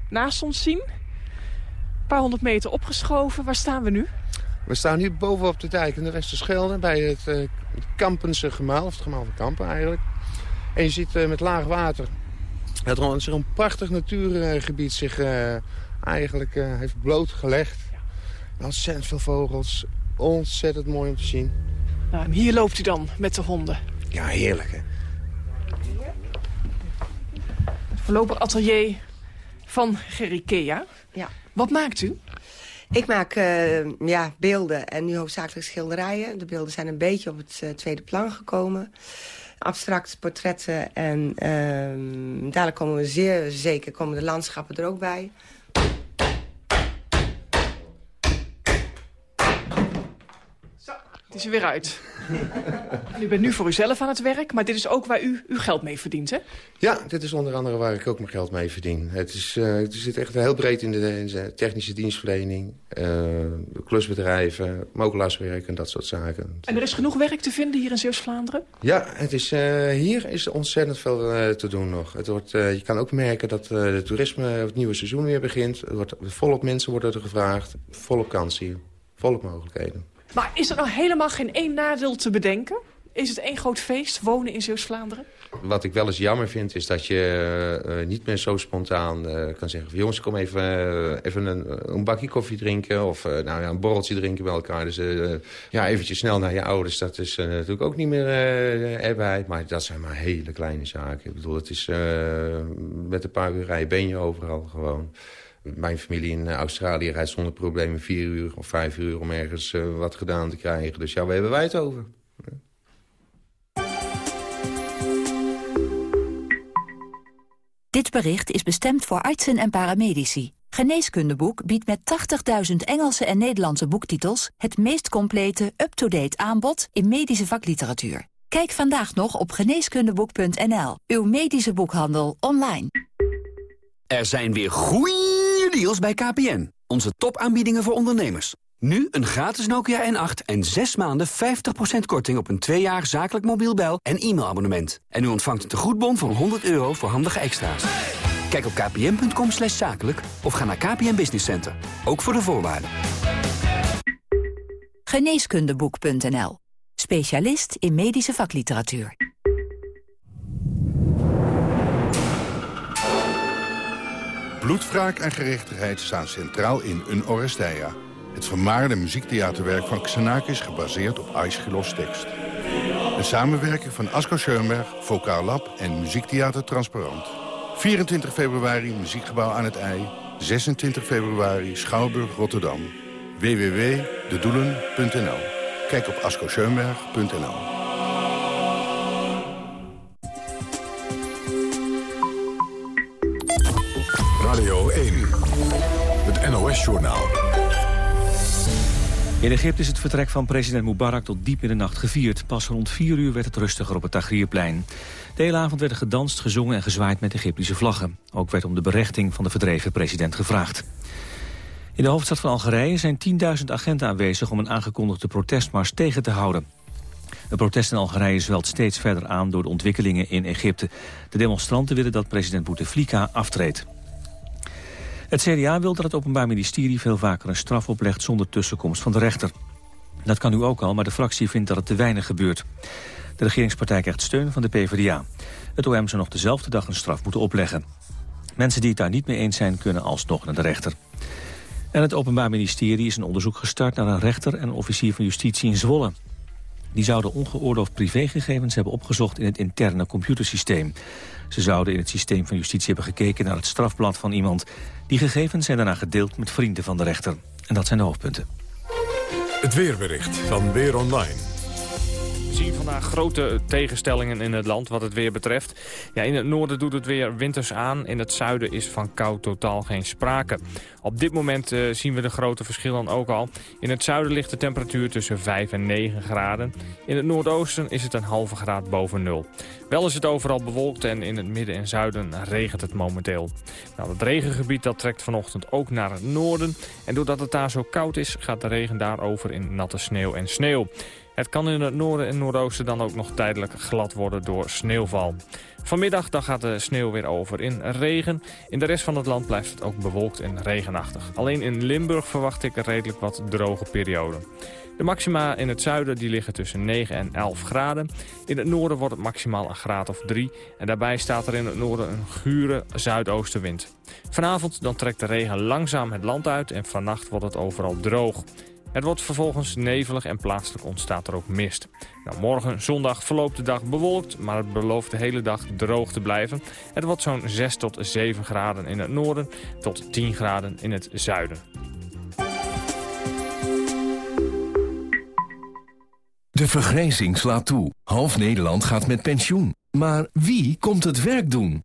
naast ons zien. Een paar honderd meter opgeschoven. Waar staan we nu? We staan nu bovenop de dijk in de Westerschelde bij het Kampense gemaal, of het gemaal van Kampen eigenlijk. En je ziet uh, met laag water dat er zich een prachtig natuurgebied zich uh, eigenlijk uh, heeft blootgelegd. Ontzettend veel vogels. Ontzettend mooi om te zien. Nou, en hier loopt u dan met de honden. Ja, heerlijk hè. Het voorlopig atelier van Gerikea. Ja. Wat maakt u? Ik maak uh, ja, beelden en nu hoofdzakelijk schilderijen. De beelden zijn een beetje op het uh, tweede plan gekomen abstracte portretten. En uh, dadelijk komen we zeer zeker komen de landschappen er ook bij. Zo, het is er weer uit. <laughs> u bent nu voor uzelf aan het werk, maar dit is ook waar u uw geld mee verdient, hè? Ja, dit is onder andere waar ik ook mijn geld mee verdien. Het, is, uh, het zit echt heel breed in de, in de technische dienstverlening, uh, klusbedrijven, mokelaarswerk en dat soort zaken. En er is genoeg werk te vinden hier in Zeeuws-Vlaanderen? Ja, het is, uh, hier is ontzettend veel te doen nog. Het wordt, je kan ook merken dat de toerisme, het nieuwe seizoen weer begint. Het wordt, volop mensen worden er gevraagd, volop kans hier, volop mogelijkheden. Maar is er nou helemaal geen één nadeel te bedenken? Is het één groot feest, wonen in Zeeuws-Vlaanderen? Wat ik wel eens jammer vind, is dat je uh, niet meer zo spontaan uh, kan zeggen... Van, jongens, kom even, even een, een, bakje koffie drinken of nou, ja, een borreltje drinken bij elkaar. Dus ja, eventjes snel naar je ouders, dat is natuurlijk ook niet meer erbij. Maar dat zijn maar hele kleine zaken. Ik bedoel, het is met een paar uur rijden ben je overal gewoon. Mijn familie in Australië rijdt zonder problemen vier uur of vijf uur... om ergens uh, wat gedaan te krijgen. Dus ja, waar hebben wij het over? Dit bericht is bestemd voor artsen en paramedici. Geneeskundeboek biedt met 80.000 Engelse en Nederlandse boektitels... het meest complete, up-to-date aanbod in medische vakliteratuur. Kijk vandaag nog op geneeskundeboek.nl. Uw medische boekhandel online. Er zijn weer goeie deals bij KPN. Onze topaanbiedingen voor ondernemers. Nu een gratis Nokia N8 en 6 maanden 50% korting op een 2 jaar zakelijk mobiel bel- en e-mailabonnement. En u ontvangt een tegoedbon van 100 euro voor handige extra's. Kijk op kpn.com slash zakelijk of ga naar KPN Business Center. Ook voor de voorwaarden. Geneeskundeboek.nl. Specialist in medische vakliteratuur. Bloedwraak en gerechtigheid staan centraal in Een Oresteia. Het vermaarde muziektheaterwerk van Xenakis gebaseerd op Aeschylus tekst. Een samenwerking van Asko Schoenberg, Vokaal Lab en Muziektheater Transparant. 24 februari Muziekgebouw aan het IJ. 26 februari Schouwburg Rotterdam. www.dedoelen.nl Kijk op askoschoenberg.nl In Egypte is het vertrek van president Mubarak tot diep in de nacht gevierd. Pas rond 4 uur werd het rustiger op het Tagrierplein. De hele avond werd er gedanst, gezongen en gezwaaid met Egyptische vlaggen. Ook werd om de berechting van de verdreven president gevraagd. In de hoofdstad van Algerije zijn 10.000 agenten aanwezig... om een aangekondigde protestmars tegen te houden. Het protest in Algerije zwelt steeds verder aan door de ontwikkelingen in Egypte. De demonstranten willen dat president Bouteflika aftreedt. Het CDA wil dat het Openbaar Ministerie veel vaker een straf oplegt zonder tussenkomst van de rechter. Dat kan nu ook al, maar de fractie vindt dat het te weinig gebeurt. De regeringspartij krijgt steun van de PvdA. Het OM zou nog dezelfde dag een straf moeten opleggen. Mensen die het daar niet mee eens zijn kunnen alsnog naar de rechter. En het Openbaar Ministerie is een onderzoek gestart naar een rechter en officier van justitie in Zwolle. Die zouden ongeoorloofd privégegevens hebben opgezocht in het interne computersysteem. Ze zouden in het systeem van justitie hebben gekeken naar het strafblad van iemand. Die gegevens zijn daarna gedeeld met vrienden van de rechter. En dat zijn de hoofdpunten. Het weerbericht van Weer Online. Zien vandaag grote tegenstellingen in het land wat het weer betreft. Ja, in het noorden doet het weer winters aan. In het zuiden is van kou totaal geen sprake. Op dit moment uh, zien we de grote verschillen ook al. In het zuiden ligt de temperatuur tussen 5 en 9 graden. In het noordoosten is het een halve graad boven nul. Wel is het overal bewolkt en in het midden en zuiden regent het momenteel. Nou, het regengebied dat trekt vanochtend ook naar het noorden. En doordat het daar zo koud is, gaat de regen daar over in natte sneeuw en sneeuw. Het kan in het noorden en noordoosten dan ook nog tijdelijk glad worden door sneeuwval. Vanmiddag dan gaat de sneeuw weer over in regen. In de rest van het land blijft het ook bewolkt en regenachtig. Alleen in Limburg verwacht ik een redelijk wat droge periode. De maxima in het zuiden die liggen tussen 9 en 11 graden. In het noorden wordt het maximaal een graad of 3. En daarbij staat er in het noorden een gure zuidoostenwind. Vanavond dan trekt de regen langzaam het land uit en vannacht wordt het overal droog. Het wordt vervolgens nevelig en plaatselijk ontstaat er ook mist. Nou, morgen, zondag, verloopt de dag bewolkt, maar het belooft de hele dag droog te blijven. Het wordt zo'n 6 tot 7 graden in het noorden tot 10 graden in het zuiden. De vergrijzing slaat toe. Half Nederland gaat met pensioen. Maar wie komt het werk doen?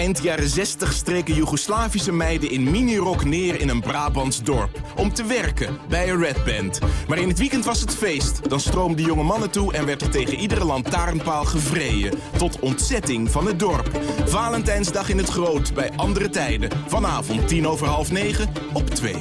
Eind jaren 60 streken Joegoslavische meiden in minirok neer in een Brabants dorp. Om te werken, bij een Red Band. Maar in het weekend was het feest. Dan stroomden jonge mannen toe en werd er tegen iedere lantaarnpaal gevreden. Tot ontzetting van het dorp. Valentijnsdag in het Groot, bij andere tijden. Vanavond tien over half negen op 2.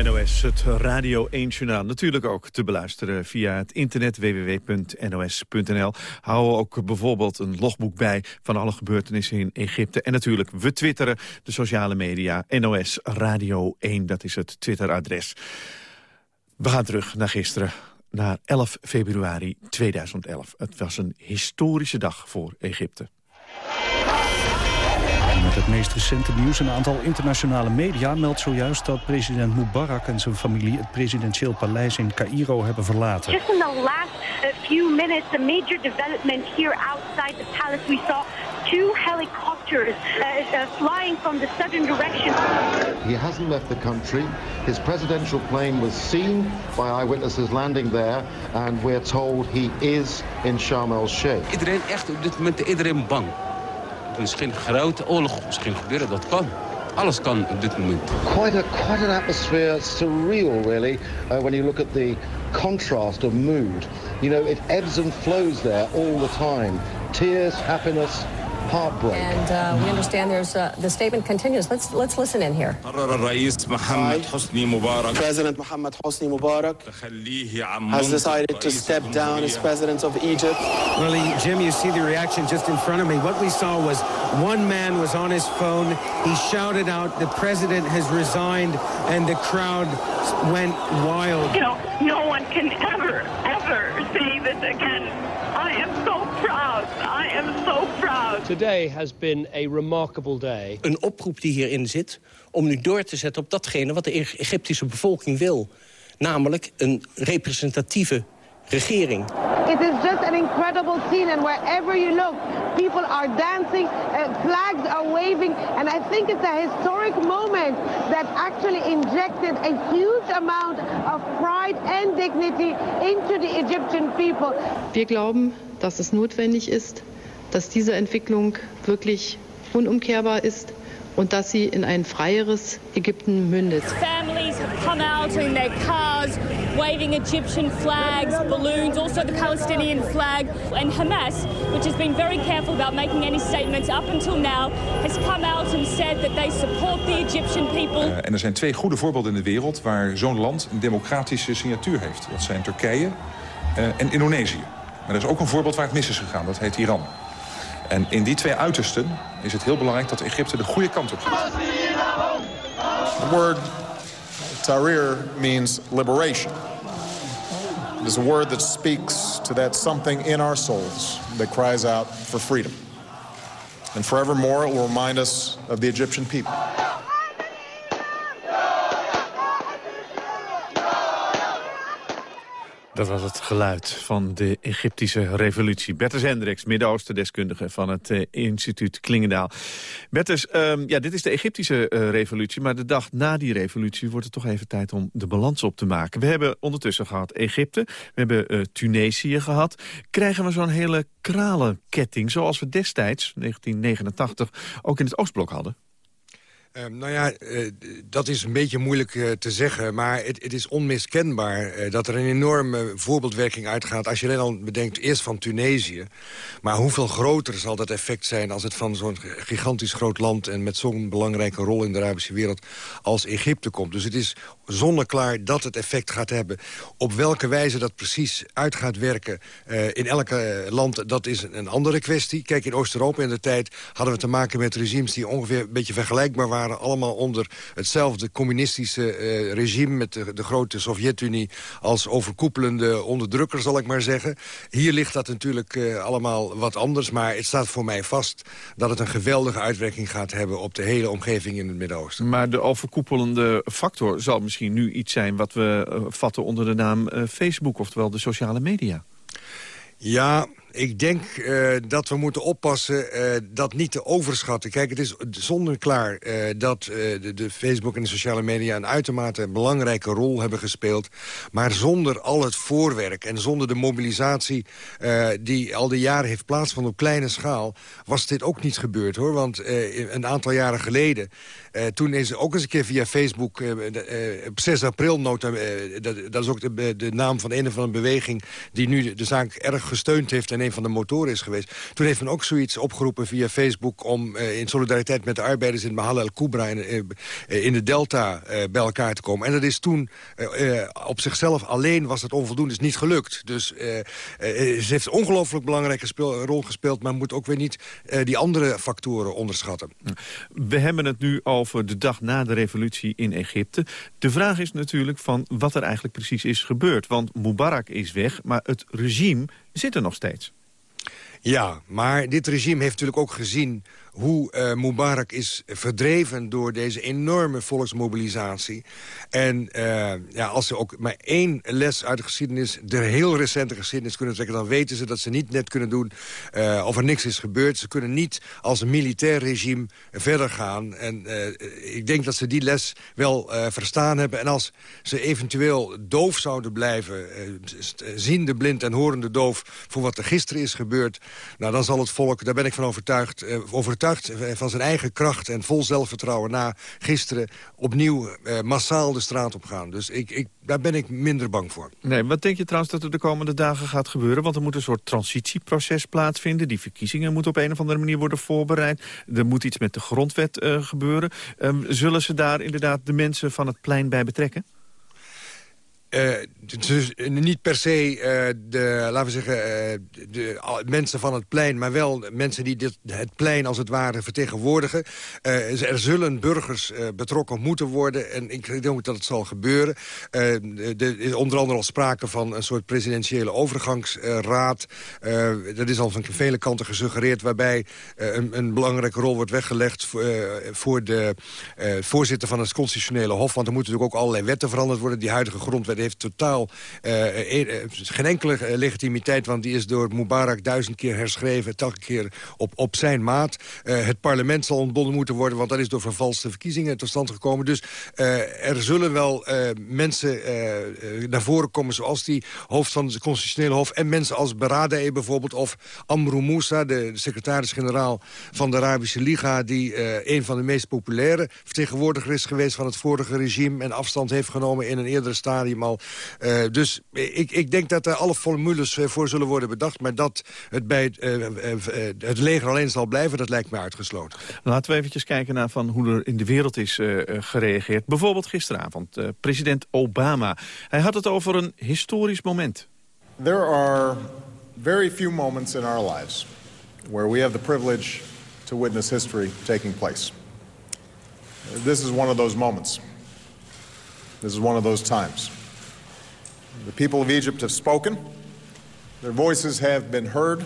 NOS, het Radio 1-journaal. Natuurlijk ook te beluisteren via het internet www.nos.nl. Houden ook bijvoorbeeld een logboek bij van alle gebeurtenissen in Egypte. En natuurlijk, we twitteren de sociale media. NOS Radio 1, dat is het Twitteradres. We gaan terug naar gisteren, naar 11 februari 2011. Het was een historische dag voor Egypte. Met het meest recente nieuws, een aantal internationale media meldt zojuist dat president Mubarak en zijn familie het presidentieel paleis in Cairo hebben verlaten. Just in the last uh, few minutes, a major development here outside the palace. We saw two helicopters uh, uh, flying from the southern direction. He hasn't left the country. His presidential plane was seen by eyewitnesses landing there, and we're told he is in Sharm el-Sheikh. Iedereen echt op dit moment iedereen bang. Is geen grote oorlog misschien gebeuren, dat kan. Alles kan op dit moment. Quite, a, quite an atmosphere, surreal really, uh, when you look at the contrast of mood. You know, it ebbs and flows there all the time. Tears, happiness, heartbreak. And uh, we understand there's uh, the statement continues. Let's let's listen in here. President Mohammed Hosni Mubarak has decided to step down as president of Egypt. Well, Jim, you see the reaction just in front of me. What we saw was one man was on his phone. He shouted out, "The president has resigned," and the crowd went wild. You know, no one can Today has been a remarkable day. Een oproep die hierin zit om nu door te zetten op datgene wat de Egyptische bevolking wil. Namelijk een representatieve regering. It is just an incredible scene and wherever you look, people are dancing, uh, flags are waving and I think it's a historic moment that actually injected a huge amount of pride and dignity into the Egyptian people. Wir glauben, dass es notwendig ist, dass diese Entwicklung wirklich unumkehrbar ist und dass sie in ein freieres Ägypten mündet. Families have come out in their cars, waving Egyptian flags, balloons, also the Palestinian flag. And Hamas, which has been very careful about making any statements up until now, has come out and said that they support the Egyptian people. Uh, en er zijn twee goede voorbeelden in de wereld waar zo'n land een democratische signatuur heeft. Dat zijn Turkije uh, en Indonesië. Maar er is ook een voorbeeld waar het mis is gegaan, dat heet Iran. En in die twee uitersten is het heel belangrijk dat Egypte de goede kant op gaat. The word Tahrir means liberation. It is a word that speaks to that something in our souls that cries out for freedom. And forevermore it will remind us of the Egyptian people. Dat was het geluid van de Egyptische revolutie. Bertus Hendricks, Midden-Oosten-deskundige van het uh, instituut Klingendaal. Bertus, um, ja, dit is de Egyptische uh, revolutie, maar de dag na die revolutie wordt het toch even tijd om de balans op te maken. We hebben ondertussen gehad Egypte, we hebben uh, Tunesië gehad. Krijgen we zo'n hele kralenketting zoals we destijds, 1989, ook in het Oostblok hadden? Uh, nou ja, uh, dat is een beetje moeilijk uh, te zeggen. Maar het, het is onmiskenbaar dat er een enorme voorbeeldwerking uitgaat. Als je alleen al bedenkt, eerst van Tunesië. Maar hoeveel groter zal dat effect zijn... als het van zo'n gigantisch groot land... en met zo'n belangrijke rol in de Arabische wereld als Egypte komt. Dus het is zonneklaar dat het effect gaat hebben. Op welke wijze dat precies uit gaat werken in elke land... dat is een andere kwestie. Kijk, in Oost-Europa in de tijd hadden we te maken met regimes... die ongeveer een beetje vergelijkbaar waren allemaal onder hetzelfde communistische uh, regime... met de, de grote Sovjet-Unie als overkoepelende onderdrukker, zal ik maar zeggen. Hier ligt dat natuurlijk uh, allemaal wat anders. Maar het staat voor mij vast dat het een geweldige uitwerking gaat hebben... op de hele omgeving in het Midden-Oosten. Maar de overkoepelende factor zal misschien nu iets zijn wat we vatten onder de naam Facebook, oftewel de sociale media. Ja, ik denk uh, dat we moeten oppassen uh, dat niet te overschatten. Kijk, het is zonder klaar uh, dat de, de, Facebook en de sociale media... een uitermate belangrijke rol hebben gespeeld. Maar zonder al het voorwerk en zonder de mobilisatie... die al die jaren heeft plaatsgevonden op kleine schaal... was dit ook niet gebeurd, hoor. Want een aantal jaren geleden... toen is ook eens een keer via Facebook... op 6 april, nota, dat, dat, is ook de, de, naam van een of andere beweging... die nu de, de zaak erg gesteund heeft... En een van de motoren is geweest. Toen heeft men ook zoiets opgeroepen via Facebook... om uh, in solidariteit met de arbeiders in Mahal el-Kubra in, uh, in, de Delta uh, bij elkaar te komen. En dat is toen op zichzelf alleen was het onvoldoende, is niet gelukt. Dus ze heeft een ongelooflijk belangrijke rol gespeeld... maar moet ook weer niet die andere factoren onderschatten. We hebben het nu over de dag na de revolutie in Egypte. De vraag is natuurlijk van wat er eigenlijk precies is gebeurd. Want Mubarak is weg, maar het regime zit er nog steeds. Ja, maar dit regime heeft natuurlijk ook gezien hoe uh, Mubarak is verdreven door deze enorme volksmobilisatie. En uh, ja, als ze ook maar één les uit de geschiedenis... de heel recente geschiedenis kunnen trekken... dan weten ze dat ze niet net kunnen doen uh, of er niks is gebeurd. Ze kunnen niet als een militair regime verder gaan. En ik denk dat ze die les wel verstaan hebben. En als ze eventueel doof zouden blijven... ziende blind en horende doof voor wat er gisteren is gebeurd... nou, dan zal het volk, daar ben ik van overtuigd... over van zijn eigen kracht en vol zelfvertrouwen... na gisteren opnieuw eh, massaal de straat op gaan. Dus ik, ik, daar ben ik minder bang voor. Nee, wat denk je trouwens dat er de komende dagen gaat gebeuren? Want er moet een soort transitieproces plaatsvinden. Die verkiezingen moeten op een of andere manier worden voorbereid. Er moet iets met de grondwet uh, gebeuren. Um, zullen ze daar inderdaad de mensen van het plein bij betrekken? Dus niet per se uh, de, laten we zeggen, uh, de mensen van het plein... maar wel mensen die dit, het plein als het ware vertegenwoordigen. er zullen burgers betrokken moeten worden. En ik denk dat het zal gebeuren. er is onder andere al sprake van een soort presidentiële overgangsraad. dat is al van vele kanten gesuggereerd... waarbij een, een, belangrijke rol wordt weggelegd... voor de voorzitter van het constitutionele hof. Want er moeten natuurlijk ook allerlei wetten veranderd worden. Die huidige grondwet heeft totaal uh, geen enkele legitimiteit... want die is door Mubarak duizend keer herschreven... telke keer op, op zijn maat. Het parlement zal ontbonden moeten worden... want dat is door vervalste verkiezingen tot stand gekomen. Dus er zullen wel mensen naar voren komen... zoals die hoofd van het constitutionele hof... en mensen als Baradei bijvoorbeeld... of Amrou Moussa, de, secretaris-generaal van de Arabische Liga... die een van de meest populaire vertegenwoordiger is geweest... van het vorige regime en afstand heeft genomen in een eerdere stadium uh, dus ik, ik denk dat er alle formules uh, voor zullen worden bedacht. Maar dat het bij het, uh, het leger alleen zal blijven, dat lijkt me uitgesloten. Laten we eventjes kijken naar van hoe er in de wereld is gereageerd. Bijvoorbeeld gisteravond, president Obama. Hij had het over een historisch moment. There are very few moments in our lives where we have the privilege to witness history taking place. This is one of those moments. This is one of those times. The people of Egypt have spoken. Their voices have been heard.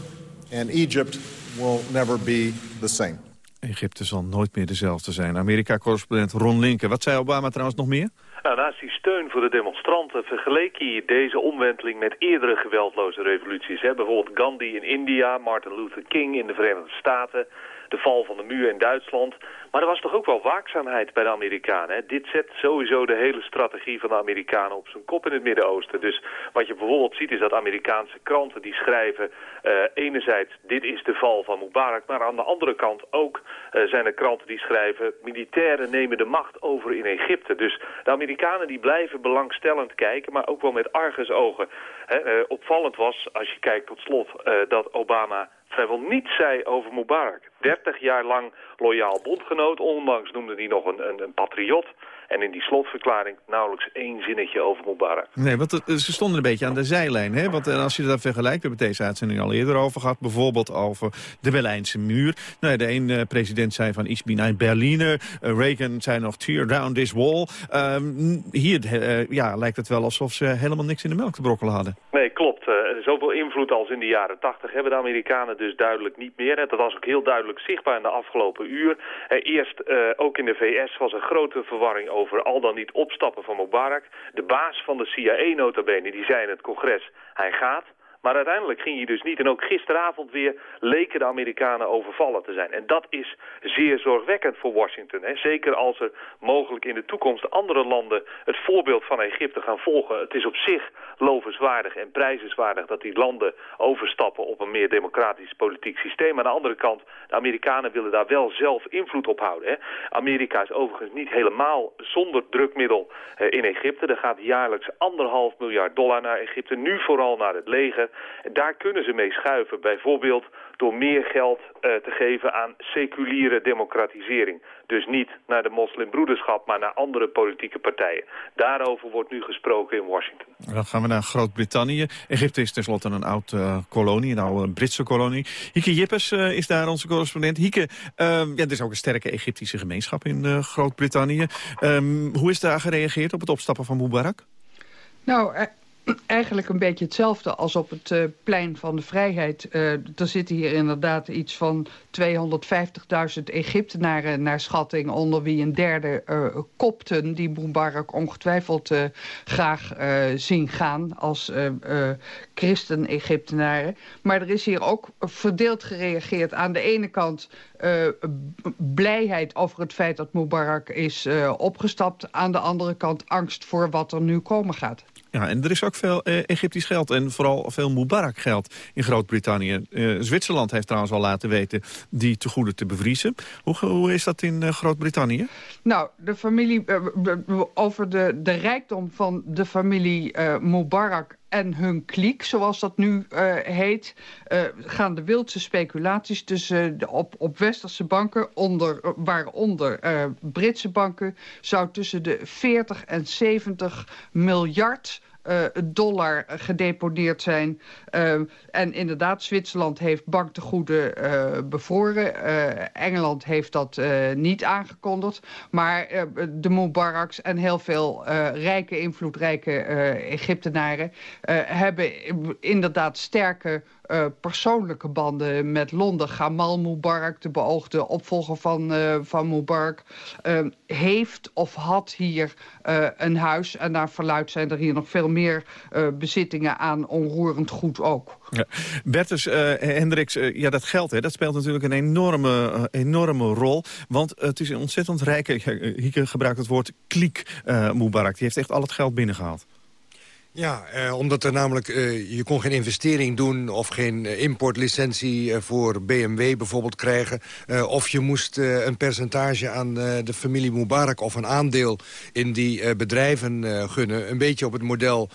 And Egypt will never be the same. Egypte zal nooit meer dezelfde zijn. Amerika-correspondent Ron Linken. Wat zei Obama trouwens nog meer? Nou, naast die steun voor de demonstranten vergeleek hij deze omwenteling met eerdere geweldloze revoluties. Hè? Bijvoorbeeld Gandhi in India, Martin Luther King in de Verenigde Staten, de val van de muur in Duitsland. Maar er was toch ook wel waakzaamheid bij de Amerikanen. Dit zet sowieso de hele strategie van de Amerikanen op zijn kop in het Midden-Oosten. Dus wat je bijvoorbeeld ziet is dat Amerikaanse kranten die schrijven... Uh, enerzijds, dit is de val van Mubarak. Maar aan de andere kant ook uh, zijn er kranten die schrijven... militairen nemen de macht over in Egypte. Dus de Amerikanen die blijven belangstellend kijken, maar ook wel met argusogen. Uh, opvallend was, als je kijkt tot slot, dat Obama vrijwel niets zei over Mubarak. 30 jaar lang loyaal bondgenoot. Ondanks noemde hij nog een, een patriot. En in die slotverklaring nauwelijks één zinnetje over Mubarak. Nee, want ze stonden een beetje aan de zijlijn. Hè? Want eh, als je dat vergelijkt, we hebben deze uitzending al eerder over gehad. Bijvoorbeeld over de Berlijnse muur. Nou, de een uh, president zei van Ich bin ein Berliner. Uh, Reagan zei nog tear down this wall. Um, hier uh, ja, lijkt het wel alsof ze helemaal niks in de melk te brokkelen hadden. Nee, klopt. zoveel invloed als in de jaren tachtig hebben de Amerikanen dus duidelijk niet meer. Dat was ook heel duidelijk zichtbaar in de afgelopen uur. Eerst ook in de VS was er grote verwarring over al dan niet opstappen van Mubarak. De baas van de CIA notabene, die zei in het congres, hij gaat. Maar uiteindelijk ging hij dus niet. En ook gisteravond weer leken de Amerikanen overvallen te zijn. En dat is zeer zorgwekkend voor Washington. Hè. Zeker als er mogelijk in de toekomst andere landen het voorbeeld van Egypte gaan volgen. Het is op zich lovenswaardig en prijzenswaardig dat die landen overstappen op een meer democratisch politiek systeem. Aan de andere kant, de Amerikanen willen daar wel zelf invloed op houden. Hè. Amerika is overigens niet helemaal zonder drukmiddel eh, in Egypte. Er gaat jaarlijks anderhalf miljard dollar naar Egypte. Nu vooral naar het leger. Daar kunnen ze mee schuiven. Bijvoorbeeld door meer geld uh, te geven aan seculiere democratisering. Dus niet naar de moslimbroederschap, maar naar andere politieke partijen. Daarover wordt nu gesproken in Washington. Dan gaan we naar Groot-Brittannië. Egypte is tenslotte een oud uh, kolonie, een oude Britse kolonie. Hieke Jippes uh, is daar onze correspondent. Hieke, ja, er is ook een sterke Egyptische gemeenschap in Groot-Brittannië. Um, hoe is daar gereageerd op het opstappen van Mubarak? Nou, eigenlijk een beetje hetzelfde als op het uh, plein van de vrijheid. Uh, er zitten hier inderdaad iets van 250.000 Egyptenaren naar schatting... onder wie een derde uh, kopten die Mubarak ongetwijfeld graag zien gaan... als christen-Egyptenaren. Maar er is hier ook verdeeld gereageerd. Aan de ene kant blijheid over het feit dat Mubarak is opgestapt. Aan de andere kant angst voor wat er nu komen gaat. Ja, en er is ook veel uh, Egyptisch geld en vooral veel Mubarak geld in Groot-Brittannië. Uh, Zwitserland heeft trouwens al laten weten die te goede te bevriezen. Hoe, hoe is dat in uh, Groot-Brittannië? Nou, de familie, over de, de rijkdom van de familie Mubarak en hun kliek, zoals dat nu uh, heet, uh, gaan de wildse speculaties de, op, op westerse banken, onder, waaronder uh, Britse banken, zou tussen de 40 en 70 miljard uh, dollar gedeponeerd zijn. Uh, en inderdaad, Zwitserland heeft banktegoeden uh, bevoren. Engeland heeft dat niet aangekondigd. Maar de Mubaraks en heel veel rijke, invloedrijke Egyptenaren... hebben inderdaad sterke persoonlijke banden met Londen. Gamal Mubarak, de beoogde opvolger van, van Mubarak, heeft of had hier een huis. En naar verluid zijn er hier nog veel meer bezittingen aan onroerend goed ook. Ja. Bertus Hendricks, ja, dat geld hè, dat speelt natuurlijk een enorme, enorme rol. Want het is een ontzettend rijke, Hieke gebruikt het woord kliek Mubarak. Die heeft echt al het geld binnengehaald. Ja, eh, omdat er namelijk, eh, je kon geen investering doen... of geen eh, importlicentie eh, voor BMW bijvoorbeeld krijgen. Eh, of je moest eh, een percentage aan de familie Mubarak... of een aandeel in die bedrijven gunnen. Een beetje op het model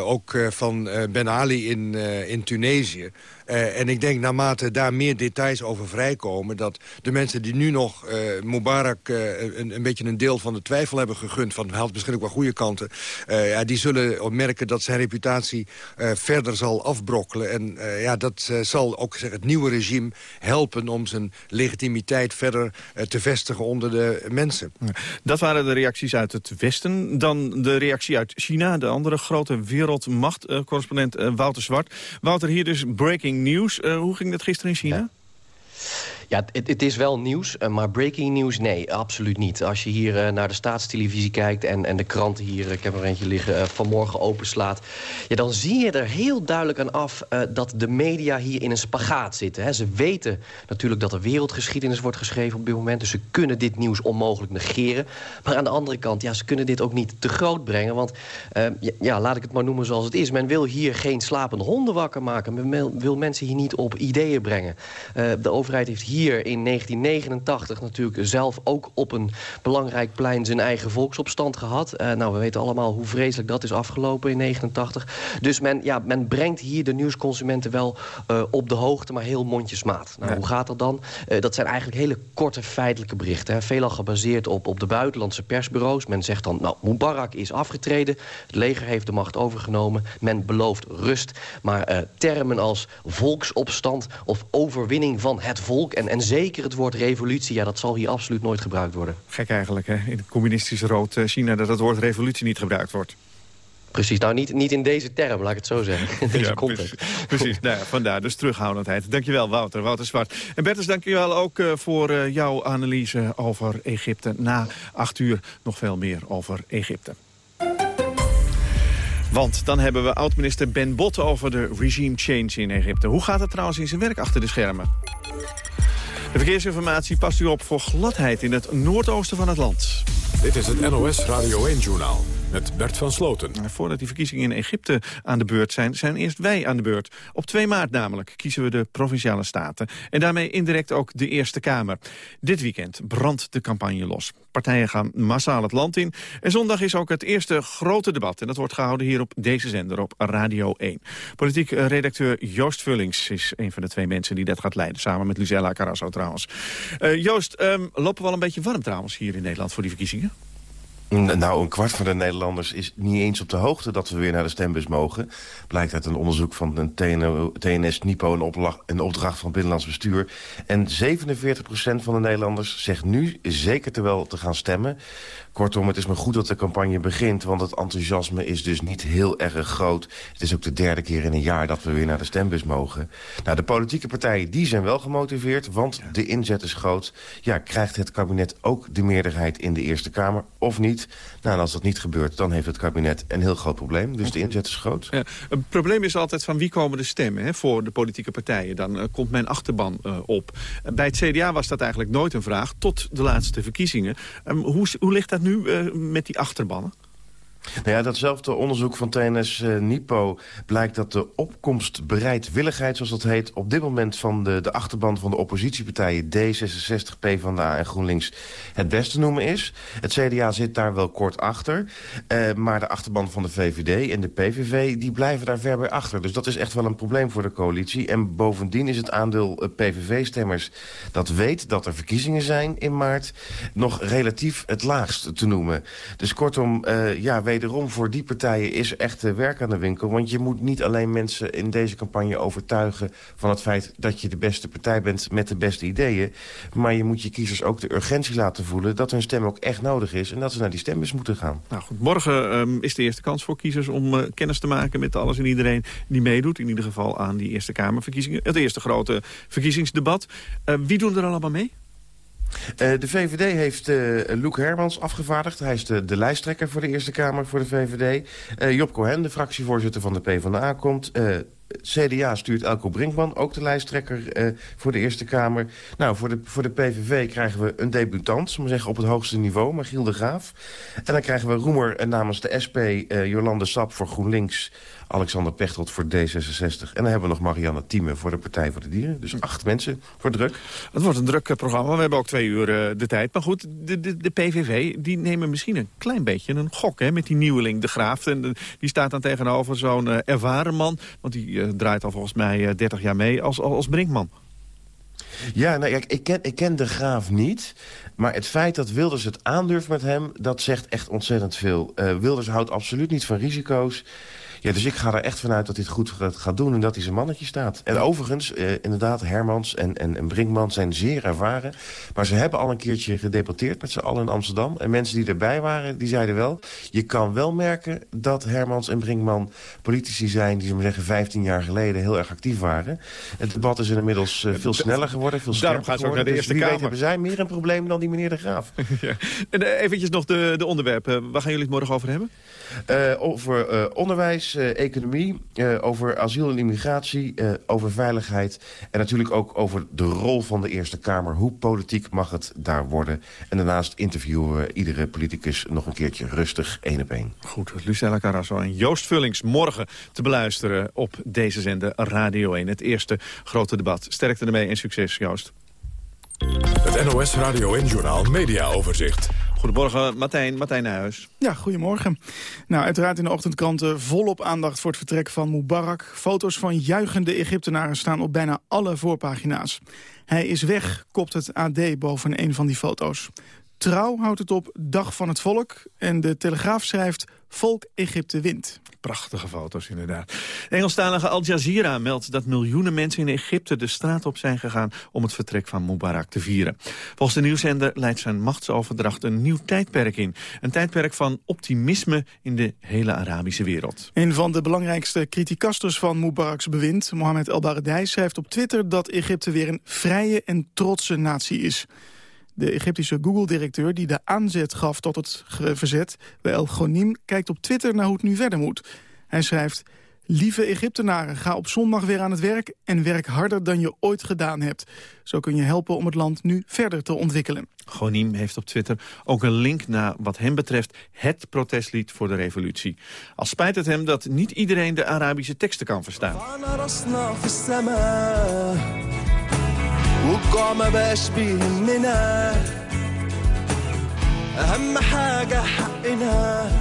ook van Ben Ali in, in Tunesië. Uh, en ik denk naarmate daar meer details over vrijkomen... dat de mensen die nu nog uh, Mubarak uh, een, een, beetje een deel van de twijfel hebben gegund... van haalt misschien ook wel goede kanten... ja, die zullen merken dat zijn reputatie verder zal afbrokkelen. En ja, dat zal ook zeg, het nieuwe regime helpen... om zijn legitimiteit verder te vestigen onder de mensen. Dat waren de reacties uit het Westen. Dan de reactie uit China, de andere grote wereldmacht. correspondent Wouter Zwart. Wouter, hier dus breaking nieuws. Uh, hoe ging dat gisteren in China? Het, het, is wel nieuws, eh, maar breaking news, nee, absoluut niet. Als je hier uh, naar de staatstelevisie kijkt en, en de kranten hier... ik heb er eentje liggen, vanmorgen openslaat... Ja, dan zie je er heel duidelijk aan af dat de media hier in een spagaat zitten. Hè. Ze weten natuurlijk dat er wereldgeschiedenis wordt geschreven op dit moment... dus ze kunnen dit nieuws onmogelijk negeren. Maar aan de andere kant, ja, ze kunnen dit ook niet te groot brengen. Want, ja, ja, laat ik het maar noemen zoals het is. Men wil hier geen slapende honden wakker maken. Men wil mensen hier niet op ideeën brengen. de overheid heeft hier hier in 1989 natuurlijk zelf ook op een belangrijk plein zijn eigen volksopstand gehad. Uh, nou, we weten allemaal hoe vreselijk dat is afgelopen in 89. Dus men, ja, men brengt hier de nieuwsconsumenten wel uh, op de hoogte, maar heel mondjesmaat. Nou, Hoe gaat dat dan? Uh, dat zijn eigenlijk hele korte feitelijke berichten. Hè. Veelal gebaseerd op, op de buitenlandse persbureaus. Men zegt dan, nou, Mubarak is afgetreden. Het leger heeft de macht overgenomen. Men belooft rust. Maar termen als volksopstand of overwinning van het volk... en en zeker het woord revolutie, ja, dat zal hier absoluut nooit gebruikt worden. Gek eigenlijk, hè? In het communistische rood eh, China... dat het woord revolutie niet gebruikt wordt. Precies, nou niet, niet in deze term, laat ik het zo zeggen. <laughs> In deze ja, context. Precies, precies. nou ja, vandaar dus terughoudendheid. Dankjewel Wouter, Wouter Zwart. En Bertus, dankjewel ook uh, voor uh, jouw analyse over Egypte. Na acht uur nog veel meer over Egypte. Want dan hebben we oud-minister Ben Bot over de regime change in Egypte. Hoe gaat het trouwens in zijn werk achter de schermen? De verkeersinformatie past u op voor gladheid in het noordoosten van het land. Dit is het NOS Radio 1-journaal met Bert van Sloten. Voordat die verkiezingen in Egypte aan de beurt zijn... zijn eerst wij aan de beurt. Op 2 maart namelijk kiezen we de Provinciale Staten. En daarmee indirect ook de Eerste Kamer. Dit weekend brandt de campagne los. Partijen gaan massaal het land in. En zondag is ook het eerste grote debat. En dat wordt gehouden hier op deze zender, op Radio 1. Politiek redacteur Joost Vullings is een van de twee mensen die dat gaat leiden. Samen met Lucella Carasso trouwens. Uh, Joost, um, lopen we wel een beetje warm trouwens hier in Nederland voor die verkiezingen? Nou, een kwart van de Nederlanders is niet eens op de hoogte dat we weer naar de stembus mogen. Blijkt uit een onderzoek van een TNS Nipo een opdracht van Binnenlands Bestuur. En 47% van de Nederlanders zegt nu zeker te wel te gaan stemmen. Kortom, het is maar goed dat de campagne begint... want het enthousiasme is dus niet heel erg groot. Het is ook de derde keer in een jaar dat we weer naar de stembus mogen. Nou, de politieke partijen die zijn wel gemotiveerd... want de inzet is groot. Ja, krijgt het kabinet ook de meerderheid in de Eerste Kamer of niet? Nou, en als dat niet gebeurt, dan heeft het kabinet een heel groot probleem. Dus de inzet is groot. Ja, het probleem is altijd van wie komen de stemmen hè, voor de politieke partijen. Dan uh, komt mijn achterban uh, op. Bij het CDA was dat eigenlijk nooit een vraag, tot de laatste verkiezingen. Um, hoe, hoe ligt dat nu uh, met die achterbannen? Nou ja, datzelfde onderzoek van TNS uh, Nipo blijkt dat de opkomstbereidwilligheid, zoals dat heet, op dit moment van de, de achterban van de oppositiepartijen D66, PvdA en GroenLinks het beste noemen is. Het CDA zit daar wel kort achter, uh, maar de achterban van de VVD en de PVV, die blijven daar ver bij achter. Dus dat is echt wel een probleem voor de coalitie. En bovendien is het aandeel uh, PVV-stemmers dat weet dat er verkiezingen zijn in maart, nog relatief het laagst te noemen. Dus kortom, ja, wederom voor die partijen is echt werk aan de winkel. Want je moet niet alleen mensen in deze campagne overtuigen... van het feit dat je de beste partij bent met de beste ideeën. Maar je moet je kiezers ook de urgentie laten voelen... dat hun stem ook echt nodig is en dat ze naar die stembus moeten gaan. Nou goed, morgen um, is de eerste kans voor kiezers om uh, kennis te maken... met alles en iedereen die meedoet. In ieder geval aan die Eerste Kamerverkiezingen. Het eerste grote verkiezingsdebat. Uh, wie doen er allemaal mee? Uh, de VVD heeft uh, Loek Hermans afgevaardigd. Hij is de, de lijsttrekker voor de Eerste Kamer voor de VVD. Uh, Job Cohen, de fractievoorzitter van de PvdA, komt. CDA stuurt Elko Brinkman, ook de lijsttrekker voor de Eerste Kamer. Nou, voor de, voor de PVV krijgen we een debutant, we zeggen op het hoogste niveau, Magiel de Graaf. En dan krijgen we roemer namens de SP, Jolande Sap voor GroenLinks... Alexander Pechtold voor D66. En dan hebben we nog Marianne Thieme voor de Partij voor de Dieren. Dus acht mensen voor druk. Het wordt een druk uh, programma. We hebben ook twee uur uh, de tijd. Maar goed, de, de, de, PVV die nemen misschien een klein beetje een gok hè, met die nieuweling De Graaf. En de, die staat dan tegenover zo'n uh, ervaren man. Want die draait al volgens mij 30 jaar mee als, als Brinkman. Ja, nou, ik, ken, ik ken de graaf niet. Maar het feit dat Wilders het aandurft met hem... dat zegt echt ontzettend veel. Uh, Wilders houdt absoluut niet van risico's. Ja, dus ik ga er echt vanuit dat hij het goed gaat doen en dat hij zijn mannetje staat. En overigens, eh, inderdaad, Hermans en, en, en Brinkman zijn zeer ervaren. Maar ze hebben al een keertje gedeporteerd met z'n allen in Amsterdam. En mensen die erbij waren, die zeiden wel... je kan wel merken dat Hermans en Brinkman politici zijn... die, zullen zeggen, 15 jaar geleden heel erg actief waren. Het debat is inmiddels uh, veel sneller geworden, veel scherper Daarom gaan ze ook naar de dus Eerste wie Kamer. weet hebben zij meer een probleem dan die meneer De Graaf. <laughs> ja. En uh, eventjes nog de, de onderwerpen. Waar gaan jullie het morgen over hebben? Uh, over uh, uh, economie, over asiel en immigratie, over veiligheid... en natuurlijk ook over de rol van de Eerste Kamer. Hoe politiek mag het daar worden? En daarnaast interviewen we iedere politicus nog een keertje rustig, één op één. Goed, Lucella Carrasso en Joost Vullings morgen te beluisteren op deze zender Radio 1. Het eerste grote debat. Sterkte ermee en succes, Joost. Het NOS Radio 1-journaal Media Overzicht. Goedemorgen, Martijn, Martijn Nijhuis. Ja, goedemorgen. Nou, uiteraard in de ochtendkranten volop aandacht voor het vertrek van Mubarak. Foto's van juichende Egyptenaren staan op bijna alle voorpagina's. Hij is weg, kopt het AD boven een van die foto's. Trouw houdt het op Dag van het Volk en de Telegraaf schrijft... Volk Egypte wint. Prachtige foto's inderdaad. De Engelstalige Al Jazeera meldt dat miljoenen mensen in Egypte de straat op zijn gegaan om het vertrek van Mubarak te vieren. Volgens de nieuwszender leidt zijn machtsoverdracht een nieuw tijdperk in. Een tijdperk van optimisme in de hele Arabische wereld. Een van de belangrijkste criticasters van Mubaraks bewind, Mohamed El Baradei, schrijft op Twitter dat Egypte weer een vrije en trotse natie is. De Egyptische Google-directeur die de aanzet gaf tot het verzet, El Ghonim, kijkt op Twitter naar hoe het nu verder moet. Hij schrijft... Lieve Egyptenaren, ga op zondag weer aan het werk en werk harder dan je ooit gedaan hebt. Zo kun je helpen om het land nu verder te ontwikkelen. Ghonim heeft op Twitter ook een link naar wat hem betreft het protestlied voor de revolutie. Al spijt het hem dat niet iedereen de Arabische teksten kan verstaan. والقاع ما بقاش بيهمنا أهم حاجة حقنا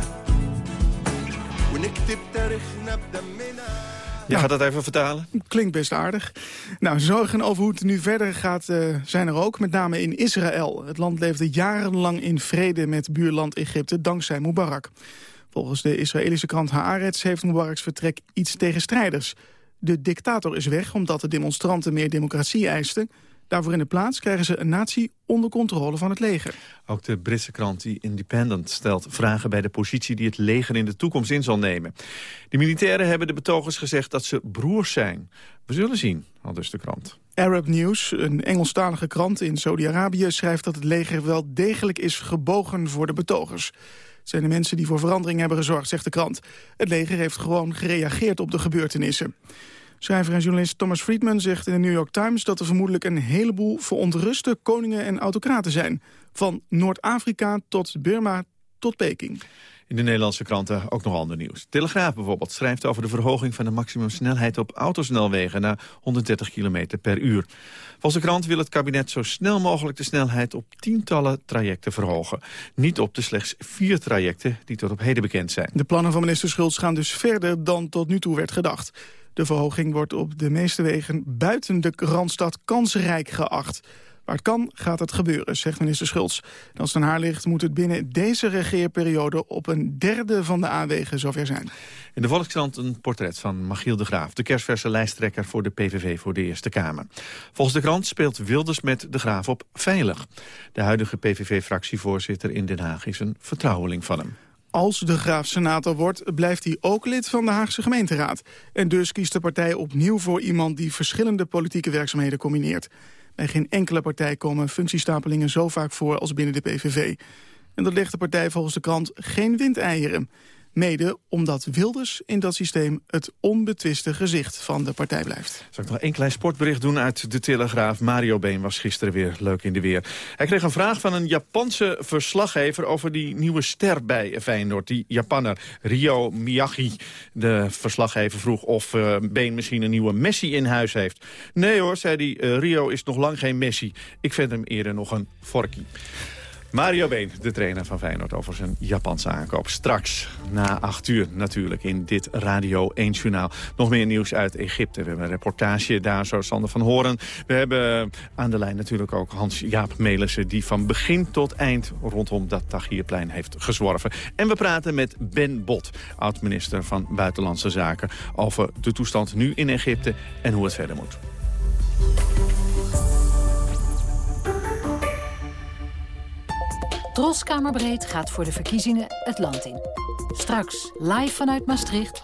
ونكتب تاريخنا بدمنا Je gaat dat even vertalen? Klinkt best aardig. Nou, zorgen over hoe het nu verder gaat uh, zijn er ook, met name in Israël. Het land leefde jarenlang in vrede met buurland Egypte, dankzij Mubarak. Volgens de Israëlische krant Haaretz heeft Mubaraks vertrek iets tegenstrijders. De dictator is weg omdat de demonstranten meer democratie eisten... Daarvoor in de plaats krijgen ze een natie onder controle van het leger. Ook de Britse krant The Independent stelt vragen bij de positie die het leger in de toekomst in zal nemen. De militairen hebben de betogers gezegd dat ze broers zijn. We zullen zien, al dus de krant. Arab News, een Engelstalige krant in Saudi-Arabië... schrijft dat het leger wel degelijk is gebogen voor de betogers. Het zijn de mensen die voor verandering hebben gezorgd, zegt de krant. Het leger heeft gewoon gereageerd op de gebeurtenissen. Schrijver en journalist Thomas Friedman zegt in de New York Times... dat er vermoedelijk een heleboel verontruste koningen en autocraten zijn. Van Noord-Afrika tot Burma tot Peking. In de Nederlandse kranten ook nog ander nieuws. Telegraaf bijvoorbeeld schrijft over de verhoging van de maximumsnelheid op autosnelwegen naar 130 km per uur. Volgens de krant wil het kabinet zo snel mogelijk de snelheid op tientallen trajecten verhogen. Niet op de slechts vier trajecten die tot op heden bekend zijn. De plannen van minister Schultz gaan dus verder dan tot nu toe werd gedacht. De verhoging wordt op de meeste wegen buiten de Randstad kansrijk geacht. Waar het kan, gaat het gebeuren, zegt minister Schultz. En als het aan haar ligt, moet het binnen deze regeerperiode... op een derde van de A-wegen zover zijn. In de Volkskrant een portret van Machiel de Graaf... de kerstverse lijsttrekker voor de PVV voor de Eerste Kamer. Volgens de krant speelt Wilders met de Graaf op veilig. De huidige PVV-fractievoorzitter in Den Haag is een vertrouweling van hem. Als de graaf senator wordt, blijft hij ook lid van de Haagse gemeenteraad. En dus kiest de partij opnieuw voor iemand die verschillende politieke werkzaamheden combineert. Bij geen enkele partij komen functiestapelingen zo vaak voor als binnen de PVV. En dat legt de partij volgens de krant geen windeieren. Mede omdat Wilders in dat systeem het onbetwiste gezicht van de partij blijft. Zal ik nog één klein sportbericht doen uit de Telegraaf. Mario Been was gisteren weer leuk in de weer. Hij kreeg een vraag van een Japanse verslaggever over die nieuwe ster bij Feyenoord. Die Japanner Rio Miyagi. De verslaggever vroeg of uh, Been misschien een nieuwe Messi in huis heeft. Nee hoor, zei hij, uh, Rio is nog lang geen Messi. Ik vind hem eerder nog een Forky. Mario Been, de trainer van Feyenoord, over zijn Japanse aankoop. Straks, na acht uur natuurlijk, in dit Radio 1 Journaal. Nog meer nieuws uit Egypte. We hebben een reportage daar, zo Sander van Horen. We hebben aan de lijn natuurlijk ook Hans-Jaap Melissen... die van begin tot eind rondom dat Tahrirplein heeft gezworven. En we praten met Ben Bot, oud-minister van Buitenlandse Zaken... over de toestand nu in Egypte en hoe het verder moet. Troskamerbreed gaat voor de verkiezingen het land in. Straks live vanuit Maastricht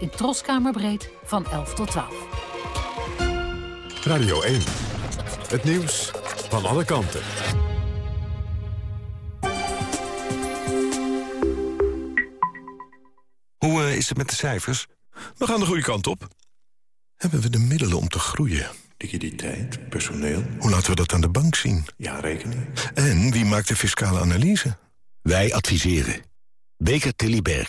in Troskamerbreed van 11 tot 12. Radio 1. Het nieuws van alle kanten. Hoe uh, is het met de cijfers? We gaan de goede kant op. Hebben we de middelen om te groeien? Liquiditeit, personeel. Hoe laten we dat aan de bank zien? Ja, rekening. En wie maakt de fiscale analyse? Wij adviseren. Beker Tilly Berg.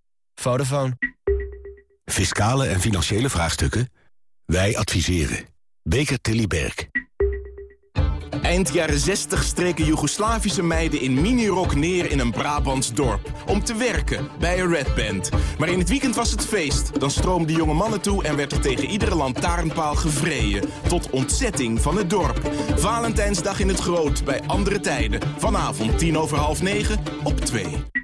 Vodafone. Fiscale en financiële vraagstukken? Wij adviseren. Beker Tilly Berg. Eind jaren 60 streken Joegoslavische meiden in minirok neer in een Brabants dorp. Om te werken, bij een Red Band. Maar in het weekend was het feest. Dan stroomden jonge mannen toe en werd er tegen iedere lantaarnpaal gevreden. Tot ontzetting van het dorp. Valentijnsdag in het Groot, bij andere tijden. Vanavond tien over half negen op twee.